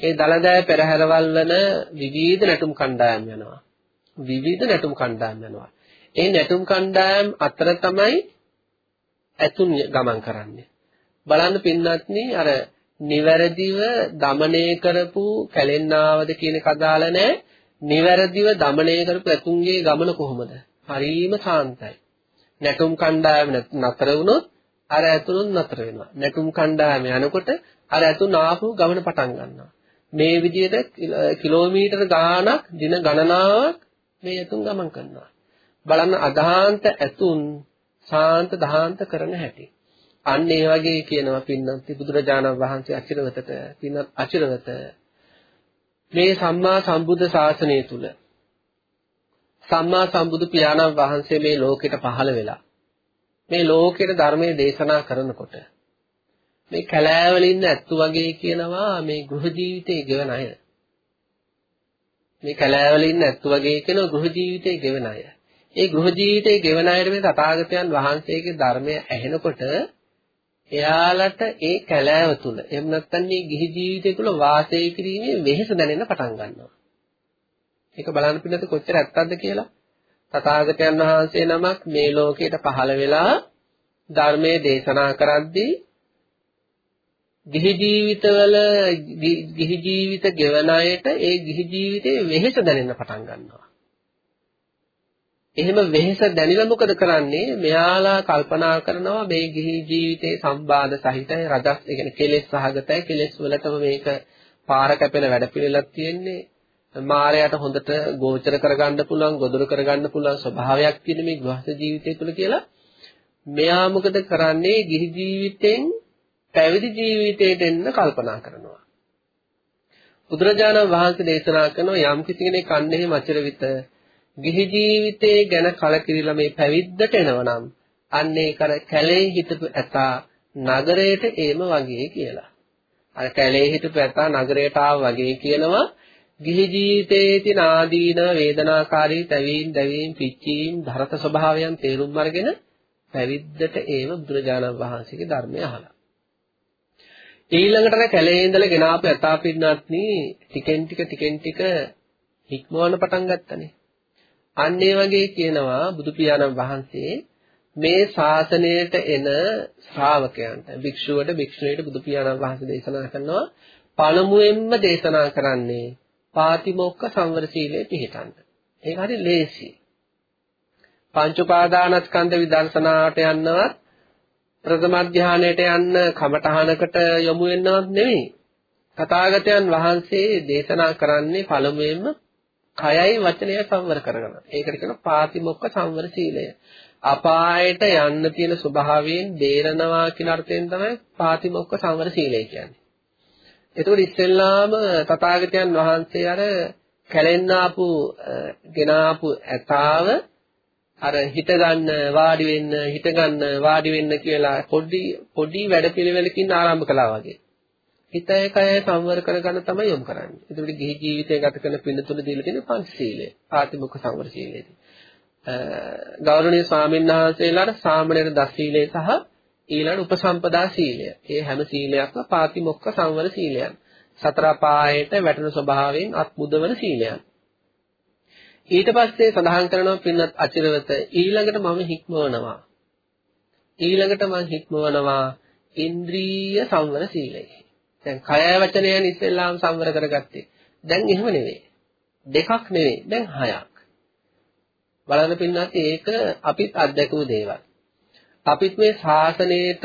S2: ඒ දලදා පෙරහැරවල් වල විවිධ නැටුම් කණ්ඩායම් යනවා. විවිධ නැටුම් කණ්ඩායම් යනවා. ඒ නැටුම් කණ්ඩායම් අතර තමයි ඇතුන් ගමන් කරන්නේ. බලන්න පින්වත්නි අර නිවැරදිව দমনය කරපු කැලෙන්නාවද කියන කදාල නැහැ. නිවැරදිව দমনය කරපු ඇතුන්ගේ ගමන කොහොමද? හරීම සාන්තයි. නැටුම් කණ්ඩායම නතර වුණොත් අර ඇතුළුන් නතර වෙනවා. නැටුම් කණ්ඩායම යනකොට අර ඇතුන් ආපහු ගමන පටන් ගන්නවා. මේ විදිහට කිලෝමීටර ගාණක් දින ගණනාවක් මේ ඇතුන් ගමන් කරනවා. බලන්න අදාන්ත ඇතුන් සාන්ත දහාන්ත කරන හැටි. අන්න ඒ වගේ කියනවා පින්නන්ති බුදුරජාණන් වහන්සේ අචිරවතට පින්නත් අචිරවත. මේ සම්මා සම්බුද්ධ ශාසනය තුල සම්මා සම්බුදු පියාණන් වහන්සේ මේ ලෝකෙට පහළ වෙලා මේ ලෝකෙට ධර්මයේ දේශනා කරනකොට මේ කැලෑවල ඉන්න ඇත්තු වගේ කියනවා මේ ගෘහ ජීවිතේ ගෙවන අය. මේ කැලෑවල ඉන්න ඇත්තු වගේ කියන ගෘහ ජීවිතේ ගෙවන අය. ඒ ගෘහ ජීවිතයේ ගෙවන අයට මේ තථාගතයන් වහන්සේගේ ධර්මය ඇහෙනකොට එයාලට ඒ කැලෑව තුල එහෙම නැත්නම් මේ ගිහි ජීවිතය තුල වාසය කිරීමේ වෙහෙස දැනෙන්න පටන් ගන්නවා. ඒක බලන්න පිළිතුර කොච්චර ඇත්තක්ද කියලා. තථාගතයන් වහන්සේ නමක් මේ ලෝකයට පහළ වෙලා ධර්මයේ දේශනා කරද්දී ගිහි ජීවිතවල ගිහි ජීවිත ගෙවන අයට ඒ ගිහි ජීවිතයේ වෙහෙස දැනෙන්න පටන් ගන්නවා. එහෙම වෙහෙස දැනිලා මොකද කරන්නේ? මෙයාලා කල්පනා කරනවා මේ ගිහි ජීවිතේ සම්බාධ සහිතයි රජස් ඒ කියන්නේ කෙලෙස් සහගතයි කෙලෙස් වලටම මේක පාර කැපෙන වැඩපිළිවෙලක් තියෙන්නේ. මායයට හොඳට ගෝචර කරගන්න පුළුවන්, ගොදුරු කරගන්න පුළුවන් ස්වභාවයක් තියෙන මේ ගෘහස්ත ජීවිතය තුළ කියලා මෙයා මොකද කරන්නේ? ගිහි ජීවිතෙන් පැවිදි ජීවිතයට එන්න කල්පනා කරනවා. බුදුරජාණන් වහන්සේ දේශනා කරන යම් කිසි කෙනෙක් අන්නේ මචර විත ගිහි ජීවිතේ ගැන කලකිරිලා මේ පැවිද්දට එනවනම් අන්න ඒක අර කැලේ හිටපු ඇතා නගරයට ඒම වගේ කියලා. අර කැලේ හිටපු ඇතා නගරයට ආව වගේ කියනවා ගිහි ජීවිතයේ තියෙන ආදීන වේදනාකාරී තැවීම් දැවීම් පිච්චීම් ධරත ස්වභාවයන් තේරුම් අරගෙන පැවිද්දට ඒම බුදුරජාණන් වහන්සේගේ ධර්මය අහලා. ඊළඟට කැලේ ඉඳලා ගෙනාපු යථා පින්නත්නි ටිකෙන් ටික ටිකෙන් ටික හික්මවන්න පටන් ගත්තනේ. අන්න ඒ වගේ කියනවා බුදු පියාණන් වහන්සේ මේ ශාසනයට එන ශ්‍රාවකයන්ට භික්ෂුවට භික්ෂුණීට බුදු පියාණන් වහන්සේ දේශනා කරනවා පළමුවෙන්ම දේශනා කරන්නේ පාතිමොක්ක සංවර සීලයේ පිහිටන්න. ඒක හරි ලේසි. පංච උපාදානස්කන්ධ විදර්ශනාවට යන්නවත් ප්‍රථම ධානයට යන්න කමඨහනකට යොමු වෙන්නවත් නෙවෙයි. තථාගතයන් වහන්සේ දේශනා කරන්නේ පළමුවෙන්ම කයයි වචනය සංවර කරගන්න. ඒකට කියනවා පාතිමොක්ක සංවර සීලය. අපායට යන්න තියෙන ස්වභාවයෙන් දේරනවා කියන අර්ථයෙන් තමයි පාතිමොක්ක සංවර සීලය කියන්නේ. එතකොට ඉස්සෙල්ලාම තථාගතයන් වහන්සේ අර කැලෙන්න ආපු ගෙන ආපු ඇතාව අර හිත ගන්න වාඩි වෙන්න හිත ගන්න වාඩි වෙන්න කියලා පොඩි පොඩි වැඩපිළිවෙලකින් ආරම්භ කළා වගේ. හිතය කය සංවර කරගන්න තමයි යොමු කරන්නේ. ඒකට ගිහි ජීවිතය ගත කරන පින්නතුල දීලා තියෙන පංචශීලය. ආතිමුඛ සංවර සීලයදී. ගෞරවනීය ස්වාමීන් වහන්සේලාට සාමණේර දස් සීලය සහ ඊළඟ උපසම්පදා සීලය. මේ හැම සීලයක්ම පාතිමොක්ඛ සංවර සීලයන්. සතර පායට වැටෙන ස්වභාවයෙන් අත් මුදවන සීලයන්. ඊට පස්සේ සඳහන් කරනවා පින්නත් අචිරවත ඊළඟට මම හික්මවනවා. ඊළඟට මම හික්මවනවා ඉන්ද්‍රිය සංවර සීලය. දැන් කය වචනයන් ඉස්සෙල්ලාම සංවර කරගත්තේ. දැන් එහෙම නෙවෙයි. දෙකක් නෙවෙයි. දැන් හයක්. බලන්න පින්නත් ඒක අපිත් අත්දැකපු දේවල්. අපිත් මේ ශාසනයේට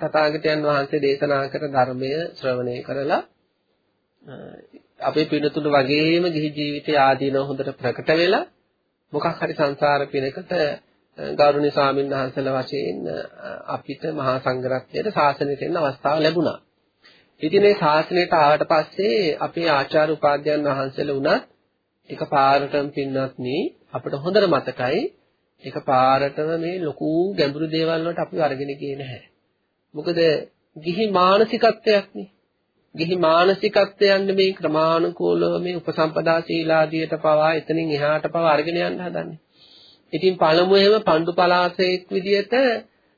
S2: තථාගතයන් වහන්සේ දේශනා කර ධර්මය ශ්‍රවණය කරලා අපේ පිනතුන වගේම ගිහි ජීවිතයේ ආදීනව හොඳට ප්‍රකට වෙලා මොකක් හරි සංසාර පිනකට ගෞරවනීය ස්වාමීන් වහන්සේලා වශයෙන් අපිට මහා සංඝරත්නයට ශාසනයට එන්න අවස්ථාව ලැබුණා. ඉතින් මේ ශාසනයට ආවට පස්සේ අපේ ආචාර්ය උපාධ්‍යයන් වහන්සේලා උනත් එකපාරටම පින්වත්නි අපිට හොඳට මතකයි එකපාරටම මේ ලොකු ගැඹුරු දේවල් වලට අපි අරගෙන ගියේ නැහැ. මොකද ගිහි මානසිකත්වයක් නේ. ගිහි මානසිකත්වයන් මේ ක්‍රමානුකූලව මේ උපසම්පදා සීලාදියට පවා එතනින් එහාට පවා අරගෙන යන්න හදන්නේ. ඉතින් පළමුවෙම පණ්ඩු පලාසෙක් විදියට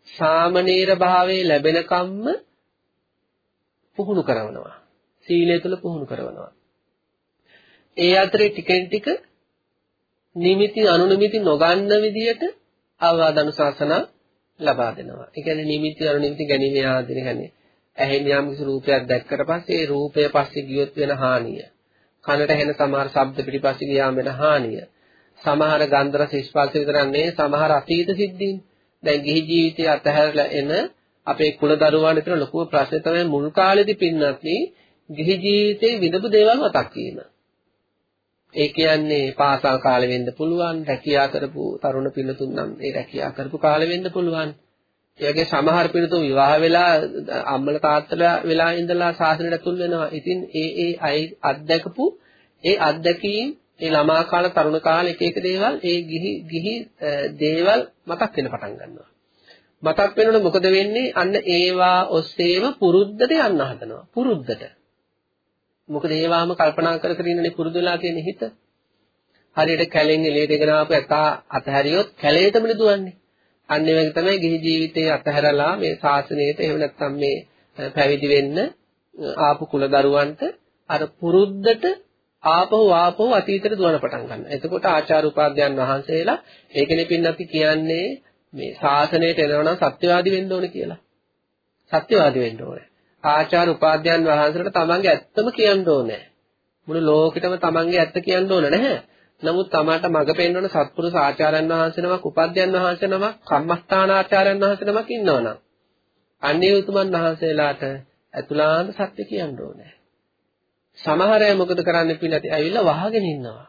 S2: සාමනීර භාවයේ ලැබෙනකම්ම පුහුණු කරනවා. සීලය තුළ පුහුණු කරනවා. ඒ අතරේ ටිකෙන් ටික නිමිති අනුනිමිති නොගන්න විදියට අවවාද අනුශාසන ලබා දෙනවා. ඒ කියන්නේ නිමිති අනුනිමිති ගැනීම ආදින කියන්නේ ඇහෙන් යම් කිසි රූපයක් දැක්කට පස්සේ ඒ රූපය පස්සේ ගියොත් වෙන හානිය. කනට ඇහෙන සමහර ශබ්ද පිටිපස්සේ ගියාම වෙන හානිය. සමහර ගන්ධ රස ස්පර්ශ විතරක් නෙවෙයි සමහර අතීත සිද්ධීන්. දැන් ගිහි ජීවිතය අතහැරලා එන අපේ කුල දරුවන් විතර ලොකු ප්‍රශ්නේ තමයි මුල් කාලෙදි පින්නත්නි ගිහි ජීවිතේ විඳපු දේවල් මතක් වීම. ඒ කියන්නේ පාසල් කාලේ වෙන්න පුළුවන්, රැකියා කරපු තරුණ පින්නතුන් නම් ඒ රැකියා කරපු කාලේ වෙන්න පුළුවන්. ඒ වගේ සමහර පින්නතුන් විවාහ වෙලා අම්මල තාත්තලා වෙලා ඉඳලා සාසනයට ඇතුල් වෙනවා. ඉතින් ඒ ඒ අය අත්දැකපු ඒ අත්දැකීම් ඒ ළමා කාල තරුණ කාල එක එක දේවල් ඒ ගිහි ගිහි දේවල් මතක් වෙන පටන් ගන්නවා. මතක් වෙනකොට මොකද වෙන්නේ? අන්න ඒවා ඔස්සේම පුරුද්දට යන්න හදනවා. පුරුද්දට. මොකද ඒවාම කල්පනා කර කර ඉන්නනේ පුරුදු වෙලා තියෙන හිත. හරියට කැලෙන් එළියට ගෙන ආපු එකා අතහැරියොත් කැලේටමනේ දුවන්නේ. අන්න ඒ වගේ තමයි ගිහි ජීවිතේ අතහැරලා මේ ශාසනයට එහෙම නැත්නම් මේ පැවිදි වෙන්න ආපු කුල දරුවන්ට අර පුරුද්දට ආපහු ආපහු අතීතයට දුවන පටන් ගන්නවා. එතකොට ආචාර උපාධ්‍යයන් වහන්සේලා ඒකනේ පින්නත් කියන්නේ මේ ශාසනයට එනවා නම් සත්‍යවාදී වෙන්න ඕනේ කියලා. සත්‍යවාදී වෙන්න ඕනේ. ආචාර උපාධ්‍යයන් වහන්සේලාට තමන්ගේ ඇත්තම කියන්න ඕනේ. මුළු ලෝකෙටම තමන්ගේ ඇත්ත කියන්න ඕනේ නැහැ. නමුත් තමාට මඟ පෙන්වන සත්පුරුෂ ආචාර්යයන් වහන්සේ නමක්, උපාධ්‍යයන් වහන්සේ නමක්, කම්මස්ථාන ආචාර්යයන් වහන්සේ නමක් ඉන්නවනම් අන්නේ උතුමන් වහන්සේලාට අතුලාන්ත සත්‍ය කියන්න ඕනේ. සමහර අය මොකද කරන්නේ පිළිලා ඇවිල්ලා වහගෙන ඉන්නවා.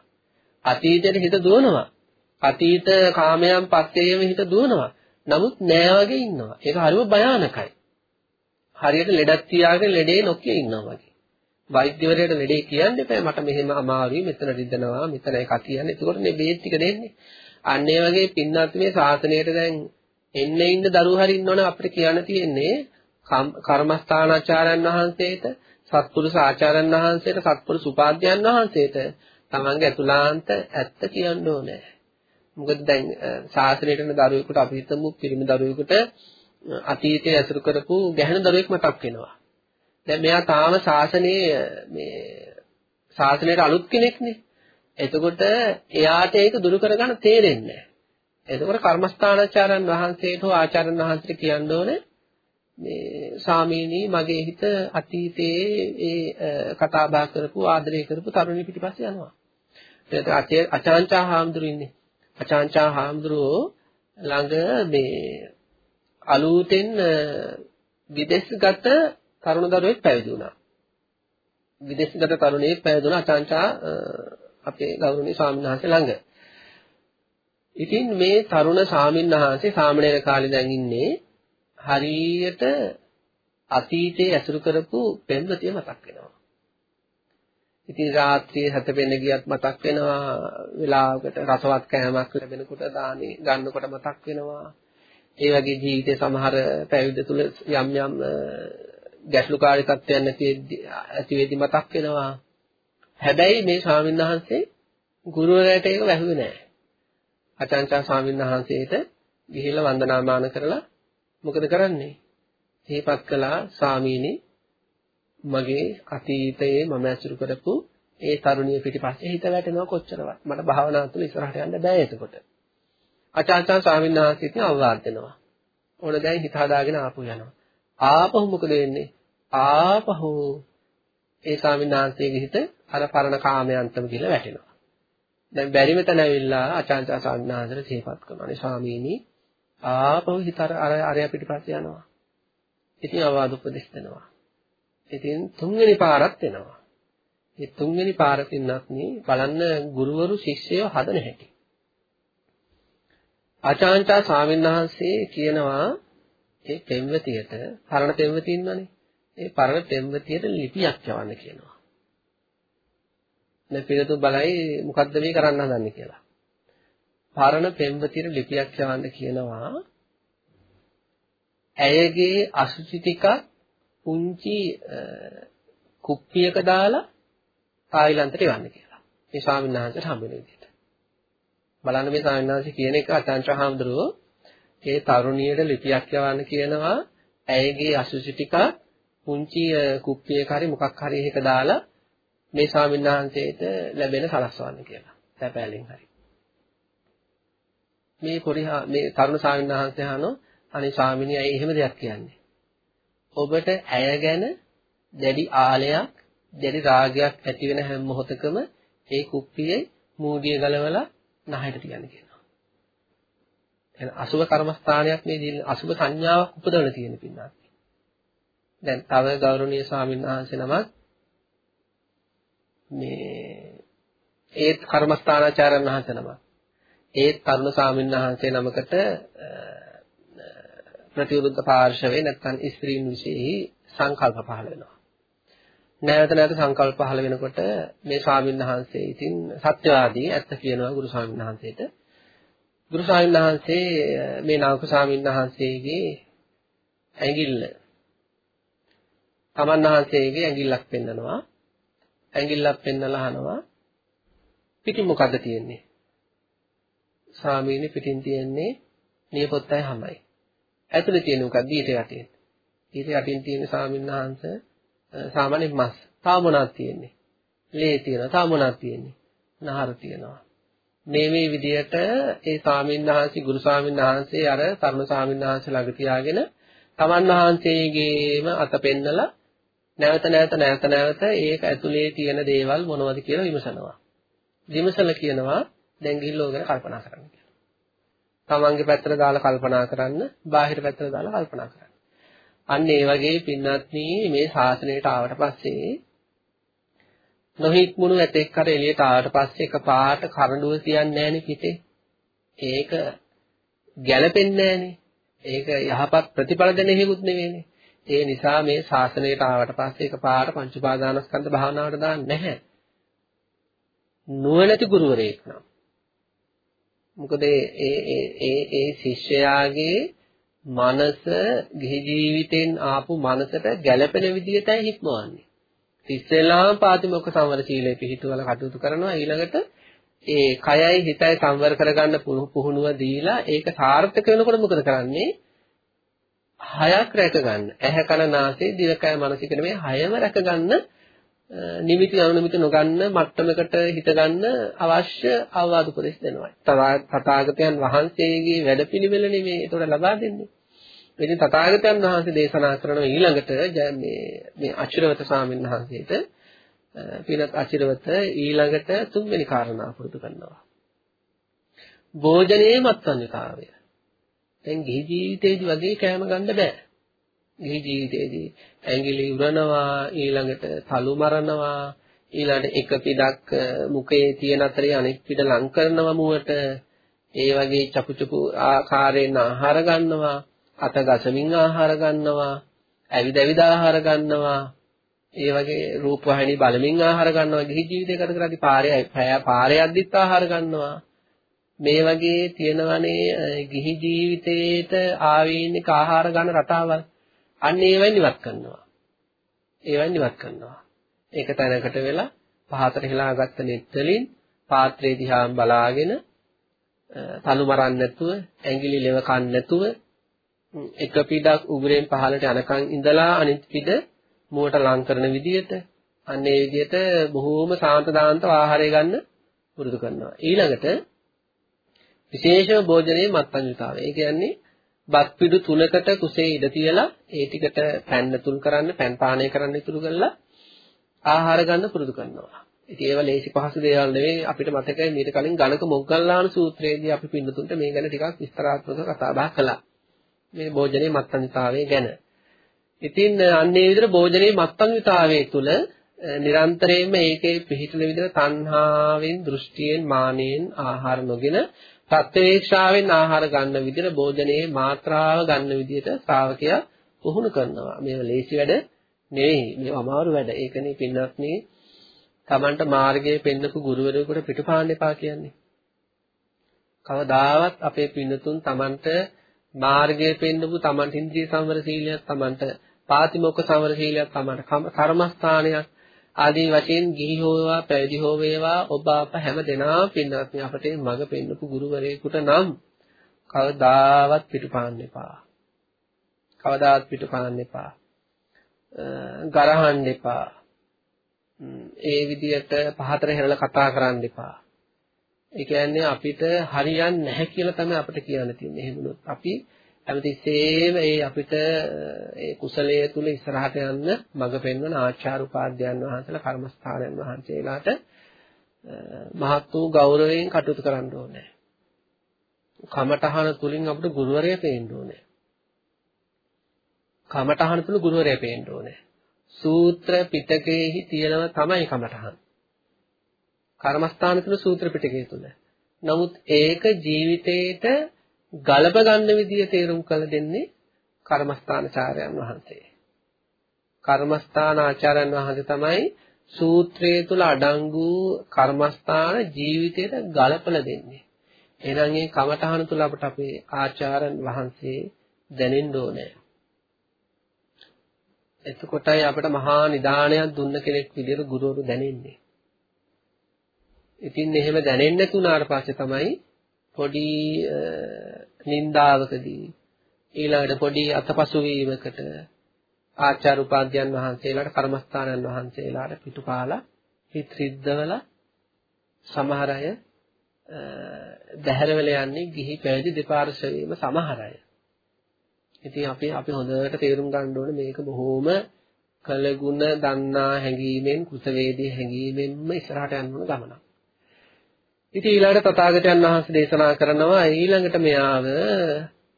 S2: අතීතයට හිත දුවනවා. අතීත කාමයන් පස්සේම හිත දුවනවා. නමුත් නෑ වගේ ඉන්නවා. ඒක හරිම භයානකයි. හරියට ලෙඩක් තියාගෙන ලෙඩේ නොකිය ඉන්නවා වගේ. වෛද්‍යවරයාට ලෙඩේ කියන්න එපා මට මෙහෙම අමාරුයි මෙතන රිදෙනවා මෙතන එකක් කියන්නේ. එතකොට මේ බේත් ටික දෙන්නේ. අන්න ඒ වගේ පින්නත් මේ ශාසනයට දැන් එන්න ඉන්න දරුවෝ හරි ඉන්නවනේ අපිට කියන්න තියෙන්නේ කර්මස්ථානාචාර්යන් වහන්සේට සත්පුරුෂ ආචාර්යන් වහන්සේට සත්පුරුෂ උපාධ්‍යයන් වහන්සේට තමන්ගේ අතුලාන්ත ඇත්ත කියන්න ඕනේ. මොකද දැන් ශාසනයට යන දරුවෙකුට අපි හිතමු පිරිමි දරුවෙකුට අතීතයේ ඇසුරු කරපු ගැහැණු දරුවෙක් මතක් වෙනවා. දැන් මෙයා තාම ශාසනයේ මේ ශාසනයට අලුත් කෙනෙක්නේ. එතකොට එයාට ඒක දුරු කරගන්න තේරෙන්නේ නැහැ. එතකොට කර්මස්ථානාචාර්යන් වහන්සේට හෝ ආචාර්යන් වහන්සේට කියන්න ඕනේ මේ සාමීනි මගේ හිත අතීතයේ ඒ කතා බහ කරපු ආදරය කරපු තරුණි පිටිපස්සේ යනවා. එතකොට අචාන්චා හාමුදුරු ඉන්නේ. අචාන්චා හාමුදුරුවෝ ළඟ මේ අලුතෙන් විදේශගත තරුණ දරුවෙක් පැවිදි වුණා. විදේශගත තරුණයෙක් පැවිදි වුණා අචාන්චා අපේ ගෞරවනීය ස්වාමීන් වහන්සේ ළඟ. ඉතින් මේ තරුණ ස්වාමීන් වහන්සේ සාමණේර කාලේ දැන් ඉන්නේ හරියට අතීතයේ ඇසුරු කරපු පෙම්වතිය මතක් වෙනවා. ඉතින් රාත්‍රියේ හැතපෙන්න ගියත් මතක් වෙනවා වෙලාවකට රසවත් කෑමක් ලැබෙනකොට දානේ ගන්නකොට මතක් වෙනවා. ඒ වගේ ජීවිතේ සමහර පැවිද්ද තුල යම් යම් ගැටලුකාරී තත්ත්වයන් ඇති වෙද්දි මතක් වෙනවා. හැබැයි මේ ස්වාමීන් වහන්සේ ගුරුවරයාට ඒක වැහුවේ නෑ. අචාන්චා ස්වාමීන් වහන්සේට ගිහිල්ලා වන්දනාමාන කරලා මොකද කරන්නේ? සිහිපත් කළා ස්වාමීනි මගේ අතීතයේ මම ඇසුරු කරපු ඒ තරුණිය පිටිපස්සේ හිත වැටෙනවා කොච්චරවත්. මට භාවනාව තුළ ඉස්සරහට යන්න බෑ එතකොට. අචාචා ස්වාමීන් වහන්සේත් අවවාද දෙනවා. ඕන දැන් හිත හදාගෙන ආපහු යනවා. ආපහු මොකද වෙන්නේ? ආපහු ඒ ස්වාමීන් වහන්සේගේ හිත අර පරණ කාමයන්තම කියලා වැටෙනවා. දැන් බැරි මෙතන ඇවිල්ලා අචාන්චා ස්වාමීන් වහන්සේට සිහිපත් කරනවා. අනේ ස්වාමීනි ආපහු හිත අර අර අරය පිටිපස්සේ යනවා. ඉතින් අවවාද උපදෙස් දෙනවා. ඉතින් තුන්වෙනි පාරත් එනවා. මේ තුන්වෙනි පාරකින් නැත්නි බලන්න ගුරුවරු ශිෂ්‍යයව හදන හැටි. ආචාන්චා ස්වාමීන් වහන්සේ කියනවා ඒ පෙම්වතියට පරණ පෙම්වතිය ඉන්නවනේ. ඒ පරණ පෙම්වතියට ලිපියක් යවන්න කියනවා. දැන් පිළිතුරු බලයි මොකද්ද මේ කරන්න හදන්නේ කියලා. පරණ පෙම්වතියට ලිපියක් යවන්න කියනවා. ඇයගේ අසුචි ටිකක් පුංචි කුප්පියක දාලා තායිලන්තයට යවන්න කියලා. මේ ස්වාමීන් වහන්සේට හම්බ වෙන විදිහට. බලන්න මේ ස්වාමීන් වහන්සේ කියන එක අචාන්ච හාමුදුරුවෝ ඒ තරුණියට ලිපියක් යවන්න කියනවා. ඇයගේ අසුචි ටික පුංචි කුප්පියක හරි මොකක් හරි එකක දාලා මේ ස්වාමීන් වහන්සේට ලැබෙන සලස්වන්න කියලා. සැපෑලෙන් හරි. මේ පොඩි මේ තරුණ ස්වාමීන් වහන්සේ අහනවා අනේ ස්වාමිනිය ඇයි එහෙම දෙයක් කියන්නේ? ඔබට ඇය ගැන දැඩි ආලයක්, දැඩි රාගයක් ඇති වෙන හැම මොහොතකම ඒ කුප්පියේ මූඩිය ගලවලා නහයට තියන්න කියනවා. එහෙනම් අසුබ කර්මස්ථානයක් මේ අසුබ සංඥාවක් උපදවලා තියෙන පින්නත්. දැන් තව ගෞරවනීය ස්වාමීන් වහන්සේ නමක් මේ ඒත් කර්මස්ථානාචාර්යන් වහන්සේ නමක්. ඒත් තරුණ ස්වාමීන් වහන්සේ නමකට ප්‍රතිවිරුද්ධ පාර්ශවයේ නැත්නම් ස්ත්‍රීන් විශේෂයි සංකල්ප පහළ වෙනවා. නැවත නැවත සංකල්ප පහළ වෙනකොට මේ ස්වාමීන් වහන්සේ ඉතින් සත්‍යවාදී ඇත්ත කියනවා ගුරු ස්වාමීන් වහන්සේට. ගුරු ස්වාමීන් වහන්සේ මේ නාවක ස්වාමීන් වහන්සේගේ ඇඟිල්ල තමන් වහන්සේගේ ඇඟිල්ලක් පෙන්නනවා. ඇඟිල්ලක් පෙන්නලා අහනවා පිටින් මොකද්ද තියෙන්නේ? ස්වාමීනි පිටින් තියෙන්නේ නියපොත්තයි හැමයි. ඇතුලේ තියෙන මොකක්ද ඊට යටින්. ඊට යටින් තියෙන ස්වාමීන් වහන්සේ සාමාන්‍ය මස්. තා මොනවද තියෙන්නේ? ලේ තියෙනවා. තා මොනවද තියෙන්නේ? නහර තියෙනවා. මේ මේ විදිහට ඒ ස්වාමීන් වහන්සේ ගුරු ස්වාමීන් වහන්සේ අර තරුණ ස්වාමීන් වහන්සේ ළඟ තියාගෙන තමන් වහන්සේගේම අත පෙන්නලා නැවත නැවත නැවත නැවත ඒක ඇතුලේ තියෙන දේවල් මොනවද කියලා විමසනවා. විමසලා කියනවා දැන් ගිහිල්ලා ඕක ගැන කල්පනා කරන්න කියලා. තමන්ගේ පැත්තට දාලා කල්පනා කරන්න, බාහිර පැත්තට දාලා කල්පනා කරන්න. අන්න ඒ වගේ පින්වත්නි මේ ශාසනයට ආවට පස්සේ නොහික්මුණු ඇතෙක් කර එළියට ආවට පස්සේ එකපාරට කරඬුව තියන්නේ නැහනේ පිටේ. ඒක ගැළපෙන්නේ නැහනේ. ඒක යහපත් ප්‍රතිඵල දෙන හේකුත් නෙවෙයිනේ. ඒ නිසා මේ ශාසනයට ආවට පස්සේ එකපාර පංච උපාදානස්කන්ධ භාවනාවට දාන්නේ නැහැ. නුවණැති ගුරුවරයෙක් නම්. මොකද ඒ ඒ ඒ ඒ ශිෂ්‍යයාගේ මනස ගිහි ජීවිතෙන් ආපු මනසට ගැළපෙන විදිහටයි හික්මවන්නේ. ඉස්සෙල්ලාම පාතිමොක්ඛ සංවර සීලය පිළිතුවල කටයුතු කරනවා ඊළඟට ඒ කයයි හිතයි සංවර කරගන්න පුහුණුව දීලා ඒක සාර්ථක වෙනකොට මොකද කරන්නේ? හයක් රැකගන්න. ඇහැ කන නාසය දිවකය මනස කියන මේ හයම රැකගන්න නිමිති අනුනිමිති නොගන්න මට්ටමකට හිතගන්න අවශ්‍ය අවවාද උපදෙස් දෙනවා. තථාගතයන් වහන්සේගේ වැඩපිළිවෙලනේ මේ ඒතකොට ලබා දෙන්නේ. ඉතින් තථාගතයන් වහන්සේ දේශනා කරන ඊළඟට මේ මේ අචිරවත ස්වාමීන් වහන්සේට පිනත් අචිරවත ඊළඟට තුන්වෙනි කාරණා පුරුදු කරනවා. භෝජනයේ මත්සන්‍යතාවය. දැන් ගිහි ජීවිතේදී වගේ කෑම ගන්න බෑ. ගිහි ජීවිතේදී ඇඟිලි උරනවා ඊළඟට තලු මරනවා ඊළඟට එක පිටක් මුඛයේ තියෙන අතරේ අනෙක් පිට ලං කරනවා මුවට. ඒ වගේ චපු චපු ආකාරයෙන් ආහාර ගන්නවා අත ගසමින් ආහාර ගන්නවා ඇවිද ඇවිද ආහාර ගන්නවා. ඒ වගේ රූප වහිනී බලමින් ආහාර ගන්නවා ගිහි ජීවිතය ගත කරද්දී පාරේ පාරේ අද්දිත් ආහාර ගන්නවා. මේ වගේ තියෙනවනේ ගිහි ජීවිතේට ආවේනික ආහාර ගන්න රටාවල්. අන්න ඒවෙන් ඉවත් කරනවා. ඒවෙන් ඉවත් කරනවා. ඒක තැනකට වෙලා පහතට හිලාගත්ත net වලින් පාත්‍රයේ දිහා බලාගෙන තලු මරන්න නැතුව ඇඟිලි ලෙව කන්න නැතුව එක පිටක් උගුරෙන් පහළට යනකන් ඉඳලා අනිත් පිට මුවට ලං කරන විදිහට අන්න ඒ විදිහට බොහෝම සාන්ත දාන්ත ආහාරය ගන්න පුරුදු කරනවා. ඊළඟට විශේෂම භෝජනයේ මත්පඤ්ඤතාවය. ඒ කියන්නේ බත් පිඩු තුනකට කුසේ ඉඳ තියලා ඒ ටිකට පැන්න තුල් කරන්න, පැන් පානය කරන්න ඉතුරු කරලා ආහාර ගන්න පුරුදු කරනවා. ඉතින් ඒවා ලේසි පහසු දේවල් නෙවෙයි අපිට මතකයි මීට කලින් ගණක මොග්ගල්ලාන සූත්‍රයේදී අපි පින්නතුන්ට මේ ගැන ටිකක් විස්තරාත්මකව කතා බහ කළා. මේ භෝජනයේ මත්පඤ්ඤතාවය ගැන. ඉතින් අන්නේ විදිහට භෝජනයේ මත්පඤ්ඤතාවයේ තුල නිරන්තරයෙන්ම ඒකේ පිහිටන විදිහට තණ්හාවෙන්, දෘෂ්ටියෙන්, මානෙන් ආහාර නොගෙන ප්‍රත්‍යවේක්ෂාවෙන් ආහාර ගන්න විදිහට භෝජනයේ මාත්‍රාව ගන්න විදිහට ශ්‍රාවකයා පුහුණු කරනවා. මේව ලේසි වැඩ නෙවෙයි. මේව අමාරු වැඩ. ඒකනේ පින්වත්නි Tamanට මාර්ගයේ පෙන්නපු ගුරුවරයෙකුට පිටපාන්න එපා කියන්නේ. කවදාවත් අපේ පින්නතුන් Tamanට මාර්ගයේ පෙන්නපු Tamanට ඉන්ද්‍රිය සංවර සීලයක් Tamanට පාතිමොක්ඛ සංවර සීලයක් Tamanට කර්මස්ථානයක් ආදී වශයෙන් ගිහි හෝ වේවා පැවිදි හෝ වේවා ඔබ අප හැම දෙනාම පින්වත්නි අපට මඟ පෙන්නපු ගුරුවරයෙකුට නම් කවදාවත් පිටුපාන්න එපා. කවදාවත් පිටුපාන්න එපා. ගරහන්න එපා. ඒ විදිහට පහතර හැරලා කතා කරන්න එපා. ඒ කියන්නේ අපිට හරියන්නේ නැහැ කියලා තමයි අපිට කියන්න තියෙන්නේ. එහෙම අපි හැමතිස්සෙම ඒ අපිට ඒ කුසලයේ තුල ඉස්සරහට යන්න මඟ පෙන්වන ආචාර්ය උපාධ්‍යයන් වහන්සේලා කර්මස්ථානයන් වහන්සේලාට මහත් වූ ගෞරවයෙන් කටයුතු කරන්න ඕනේ. කමඨහන තුලින් අපිට ගුරුවරයා පේන්න ඕනේ. කමඨහන තුල ගුරුවරයා පේන්න ඕනේ. සූත්‍ර පිටකයේහි තියෙනවා තමයි කමඨහන. කර්මස්ථාන තුල සූත්‍ර පිටකයේ තුල. නමුත් ඒක ජීවිතේට ගලප ගන්න විදිය තේරුම් කළ දෙන්නේ කර්මස්ථානාචාර්යයන් වහන්සේ. කර්මස්ථාන ආචාර්යයන් වහන්සේ තමයි සූත්‍රයේ තුල අඩංගු කර්මස්ථාන ජීවිතයට ගලපලා දෙන්නේ. එහෙනම් මේ කමඨහන තුල අපට අපේ ආචාර්යන් වහන්සේ දැනෙන්න ඕනේ. එතකොටයි අපට මහා නිදානයක් දුන්න කෙනෙක් විදිහට ගුරුවරු දැනෙන්නේ. ඉතින් එහෙම දැනෙන්නේ නැතුණාට පස්සේ තමයි පොඩි නින්දාවකදී ඊළඟට පොඩි අතපසු වීමකට ආචාර්ය උපාධ්‍යයන් වහන්සේලාට කර්මස්ථානයන් වහන්සේලාට පිටුපාලා හිත රිද්දවල සමහර අය බැහැරවල යන්නේ ගිහි පැවිදි දෙපාර්ශ්වයේම සමහර අය. ඉතින් අපි අපි හොඳට තේරුම් ගන්න ඕනේ මේක බොහොම කළගුණ දන්නා හැඟීමෙන් කුසවේදී හැඟීමෙන්ම ඉස්සරහට යන්න ඕන ගමනක්. ඉතින් ඊළඟට තථාගතයන් වහන්සේ දේශනා කරනවා ඊළඟට මෙයාව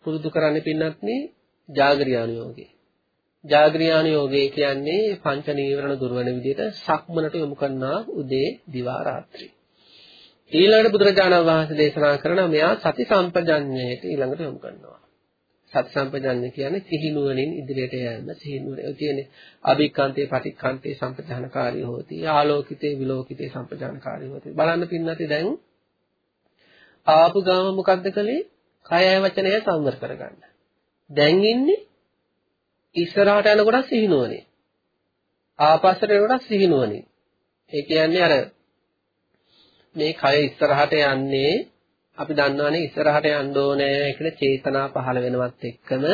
S2: පුරුදු කරන්න පින්නත්නි ජාගරියාන යෝගේ. ජාගරියාන යෝගේ කියන්නේ පංච නීවරණ දුර්වන විදිහට සක්මනට යොමු කරනා උදේ දිවා රාත්‍රී. ඊළඟට බුදුරජාණන් වහන්සේ දේශනා කරන මෙයා සති සම්පජඤ්ඤයට ඊළඟට යොමු කරනවා. සති සම්පජඤ්ඤ කියන්නේ සිහිනුවණින් ඉදිරියට යෑම. සිහිනුවණ කියන්නේ අභික්ඛන්තේ පටික්ඛන්තේ සම්පජානකාරී හොති. ආලෝකිතේ විලෝකිතේ සම්පජානකාරී හොති. බලන්න පින්නති දැන් ආපු ගාම මොකද්ද කලේ කයය වචනය සංවර කරගන්න. දැන් ඉන්නේ ඉස්සරහට යනකොට සිහිනුවණේ ආපස්සට යනකොට සිහිනුවණේ ඒ කියන්නේ අර මේ කය ඉස්සරහට යන්නේ අපි දන්නවනේ ඉස්සරහට යන්න ඕනේ කියලා චේතනා පහළ වෙනවත් එක්කම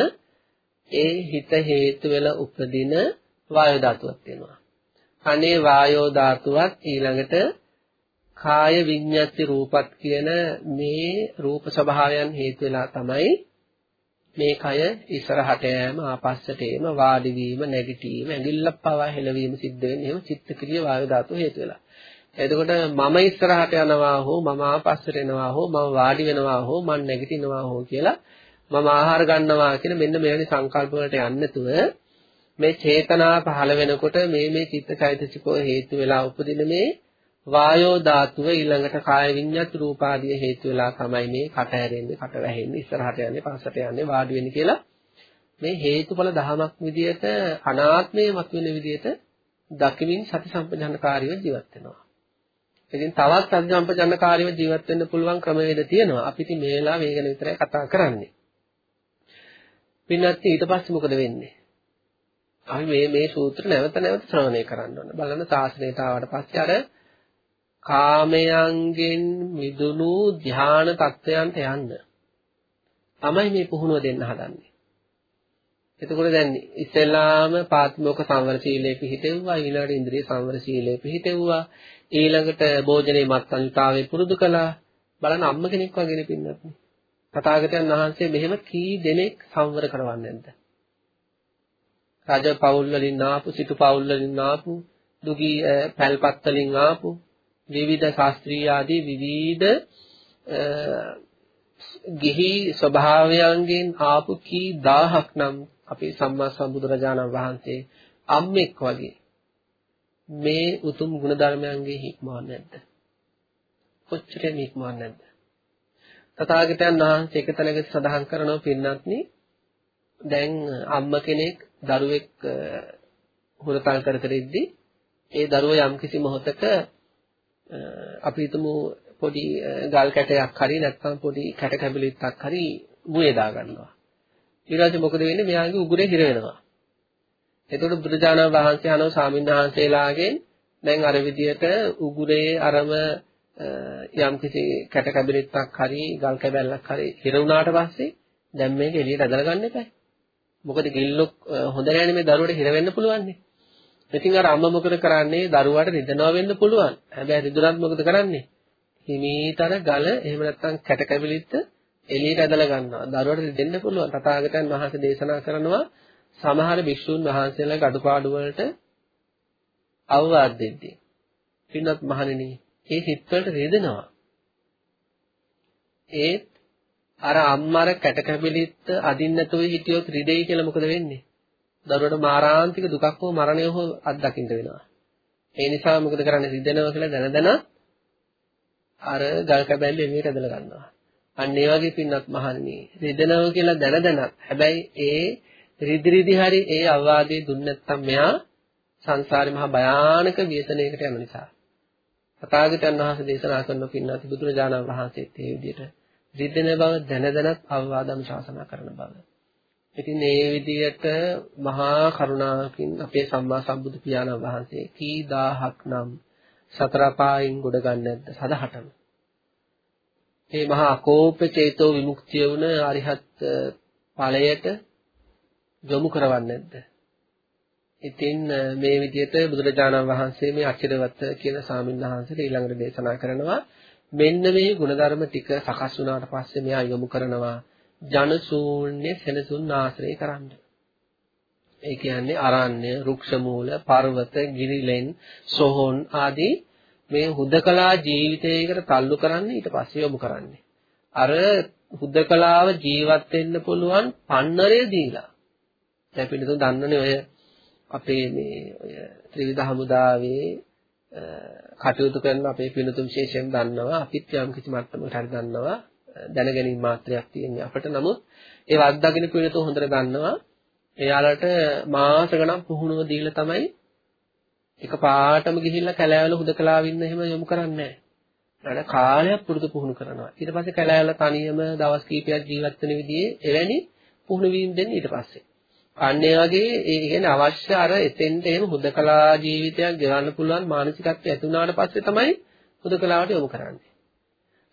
S2: ඒ හිත හේතු වෙලා උපදින වායෝ ධාතුවක් තියෙනවා. අනේ වායෝ ධාතුවත් ඊළඟට කාය විඤ්ඤාති රූපත් කියන මේ රූප ස්වභාවයන් හේතු වෙලා තමයි මේ කය ඉස්සරහට යෑම ආපස්සට එීම වාඩි වීම නැගිටීම ඇඟිල්ල පවා හෙලවීම සිද්ධ වෙන්නේ එහෙම චිත්තක්‍රිය වායු ධාතුව හේතු වෙලා. එතකොට මම ඉස්සරහට යනවා හෝ මම ආපස්සට එනවා හෝ මම වාඩි වෙනවා හෝ මම නැගිටිනවා හෝ කියලා මම ආහාර ගන්නවා කියන මෙන්න මෙවැනි සංකල්ප වලට යන්නේ නැතුව මේ චේතනා පහළ වෙනකොට මේ මේ චිත්තචෛතසිකෝ හේතු වෙලා උපදින මේ වායෝ ධාතුව ඊළඟට කාය විඤ්ඤාති රූපාදී හේතු වෙලා තමයි මේ කට ඇරෙන්නේ කට වැහෙන්නේ ඉස්සරහට යන්නේ පස්සට යන්නේ වාඩි වෙන්නේ කියලා මේ හේතුඵල දහමක් විදියට අනාත්මයේ මතුවෙන විදියට දකිමින් සති සම්පජානකාරීව ජීවත් වෙනවා. ඉතින් තවත් සති සම්පජානකාරීව ජීවත් වෙන්න පුළුවන් ක්‍රමවේද තියෙනවා. අපි ඉතින් මේ වෙලාව මේ ගැන විතරයි කතා කරන්නේ. පින්නත් ඊට පස්සේ මොකද වෙන්නේ? අපි මේ මේ සූත්‍ර නැවත නැවත ශ්‍රවණය කරන්න ඕන. බලන්න සාසනයට ආවට පස්සේ අර කාමයන්ගෙන් මිදුණු ධ්‍යාන තත්වයන්ට යන්න තමයි මේ පුහුණුව දෙන්න හදන්නේ. එතකොට දැන් ඉස්සෙල්ලාම පාත්මෝක සංවර සීලයේ පිහිටෙව්වා ඊළඟට ඉන්ද්‍රිය සංවර සීලයේ පිහිටෙව්වා. ඊළඟට භෝජනේ මත්සන්තාවේ පුරුදු කළා. බලන්න අම්ම කෙනෙක් වගේනේ පින්නත් තථාගතයන් වහන්සේ මෙහෙම කී දෙනෙක් සංවර කරවන්නේ නැද්ද රජ පවුල් වලින් ආපු සිටු පවුල් වලින් ආපු දුගී පැල්පත් වලින් ආපු විවිධ ශාස්ත්‍රීය ආදී විවිධ ගිහි ස්වභාවයන්ගෙන් ආපු කී දහහක් නම් අපේ සම්මා සම්බුදුරජාණන් වහන්සේ අම්මෙක් වගේ මේ උතුම් ගුණධර්මයන්ගේ හික්මවන්නේ නැද්ද? කොච්චර හික්මවන්නේ නැද්ද? තථාගතයන් වහන්සේ එක තැනක සඳහන් කරනවා පින්නත්නි දැන් අම්ම කෙනෙක් දරුවෙක් හුරතල් කර කර ඉද්දි ඒ දරුවා යම්කිසි මොහොතක අපි හිතමු පොඩි ගල් කැටයක් හරි නැත්නම් පොඩි කැට කැබලිත්තක් හරි මුවේ දා ගන්නවා. ඊට පස්සේ මොකද වෙන්නේ? මෙයාගේ උගුරේ හිර වෙනවා. එතකොට බුදුජානක වහන්සේ අනෝ සාමින් වහන්සේලාගෙන් දැන් අර විදියට උගුරේ අරම යම්කිසි කැට කැබලිත්තක් හරි ගල් කැබැල්ලක් හරි හිර වුණාට පස්සේ දැන් මේක එළියට ඇදලා ගන්න එපා. මොකද කිල්ලොක් හොඳ නැහැ මේ දරුවට හිර වෙන්න පුළුවන් නේ. ඉතින් අර අම්මා මොකද කරන්නේ? දරුවාට රිදෙනවා වෙන්න පුළුවන්. හැබැයි රිදුනත් මොකද කරන්නේ? හිමීතර ගල එහෙම නැත්නම් කැට කැවිලිත් එළියට ඇදලා ගන්නවා. දරුවාට රිදෙන්න පුළුවන්. තථාගතයන් වහන්සේ දේශනා කරනවා සමහර භික්ෂුන් වහන්සේලා අඩුපාඩු වලට අවවාද දෙද්දී. පින්වත් මහණෙනි, ඒ හිත් වලට රිදෙනවා. ඒත් අර අම්මර කැට කැවිලිත් අදින්න නැතුව හිටියොත් රිදෙයි කියලා මොකද වෙන්නේ? දරුවට මාරාන්තික දුකක් හෝ මරණය හෝ අත්දකින්න වෙනවා. ඒ නිසා මොකද කරන්නේ රිදෙනවා කියලා දැන දැන අර ගල් කැබැල්ල එළියට ඇදලා ගන්නවා. අන්න ඒ වගේ පින්නත් මහන්නේ රිදෙනවා කියලා දැන දැනත් හැබැයි ඒ රිදි රිදි හරි ඒ අවවාදේ දුන්නේ නැත්නම් මෙයා සංසාරේ මහා භයානක ව්‍යසනයකට යන නිසා. තථාගතයන් වහන්සේ දේශනා කරන පින්නත් බුදුරජාණන් වහන්සේත් ඒ විදිහට රිදෙන බව දැන දැනත් අවවාදම් ශාසනා කරන බව. ඉතින් මේ විදිහට මහා කරුණාවකින් අපේ සම්මා සම්බුදු පියාණන් වහන්සේ කී දහහක් නම් සතර පායින් ගොඩ ගන්න නැද්ද සදහටම. මේ මහා අකෝප චේතෝ විමුක්තිය වුණ අරිහත් ඵලයට යොමු කරවන්නේ නැද්ද? ඉතින් මේ විදිහට බුදුරජාණන් වහන්සේ මේ අචිරවත කියන සාමින් වහන්සේට ඊළඟට දේශනා කරනවා මෙන්න මේ ಗುಣධර්ම ටික සකස් වුණාට පස්සේ මෙයා යොමු කරනවා ජන ශූන්‍ය සෙනසුන් ආශ්‍රය කරන්න. ඒ කියන්නේ අරණ්‍ය, රුක්ෂ මූල, පර්වත, ගිරිලෙන්, සොහොන් ආදී මේ හුදකලා ජීවිතයකට තල්ලු කරන්නේ ඊට පස්සේ යොමු කරන්නේ. අර හුදකලාව ජීවත් වෙන්න පුළුවන් පන්නරය දීලා. දැන් පිළිතුරු දන්නනේ ඔය අපේ මේ ඔය ත්‍රිවිධ හමුදාවේ කටයුතු කරන අපේ පිළිතුරු විශේෂයෙන් දන්නවා අපිත් යම් කිසි මට්ටමකට හරි දන්නවා දැනගැනීම මාත්‍රයක් තියෙන්නේ අපිට. නමුත් ඒ වද්දාගෙන පිළිතු හොඳට දන්නවා. එයාලට මාස ගණන් පුහුණුව දීලා තමයි එක පාටම ගිහිල්ලා කැලෑවල හුදකලාව ඉන්න එහෙම යොමු කරන්නේ නැහැ. කාලයක් පුරුදු පුහුණු කරනවා. ඊට පස්සේ කැලෑවල තනියම දවස් කීපයක් ජීවත් වෙන විදිහේ එවැනි පුහුණු වීම දෙන්නේ ඊට පස්සේ. අන්න ඒ වගේ ඒ කියන්නේ අවශ්‍ය අර එතෙන්ට එහෙම හුදකලා ජීවිතයක් ගෙවන්න පුළුවන් මානසිකත්වය ඇති වුණාට පස්සේ තමයි හුදකලාවට යොමු කරන්නේ.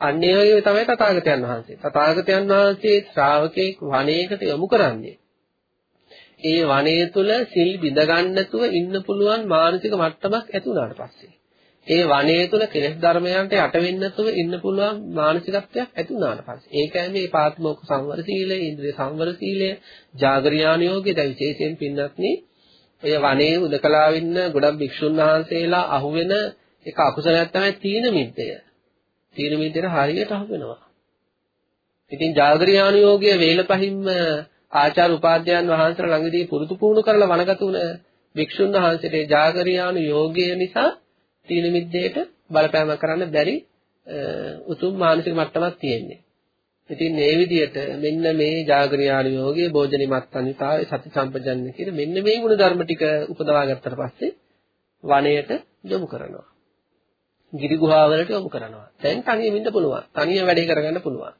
S2: අන්න ඒ වගේ තමයි තථාගතයන් වහන්සේ. තථාගතයන් වහන්සේ ශ්‍රාවකෙක් වණේකට යොමු කරන්නේ. ඒ වනයේ තුල සිල් බිඳ ගන්න නැතුව ඉන්න පුළුවන් මානසික මට්ටමක් ඇති වුණාට පස්සේ ඒ වනයේ තුල කෙලෙස් ධර්මයන්ට යට වෙන්නේ නැතුව ඉන්න පුළුවන් මානසිකත්වයක් ඇති වුණාට පස්සේ ඒකයි මේ පාත්මෝක සංවර සීලය, ඉන්ද්‍රිය සංවර සීලය, ජාගරියාන යෝගය දැන් විශේෂයෙන් පින්නත්නි ඔය වනයේ උදකලා ඉන්න ගොඩක් භික්ෂුන් වහන්සේලා අහුවෙන එක අකුසලයක් තමයි තීන මිද්දය. තීන මිද්දේට හරියට අහු වෙනවා. ඉතින් ජාගරියාන යෝගය වේලපහින්ම ආචාර උපාධ්‍යයන් වහන්සේලා ළඟදී පුරුදු පුහුණු කරලා වනගත වුණ භික්ෂුන් වහන්සේට ජාගරියාන යෝගය නිසා තීන මිද්දේට බලපෑම කරන්න බැරි උතුම් මානසික මට්ටමක් තියෙන්නේ. ඉතින් මේ විදිහට මෙන්න මේ ජාගරියාන යෝගයේ භෝජනිමත්තන්විතාවේ සති සම්පජන්‍ය කියන මෙන්න මේ ගුණ ධර්ම ටික උපදවා ගත්තට පස්සේ වණයට යොමු කරනවා. ගිරි ගුහාවලට යොමු කරනවා. දැන් තනියම ඉන්න පුළුවන්. තනියම වැඩේ කරගන්න පුළුවන්.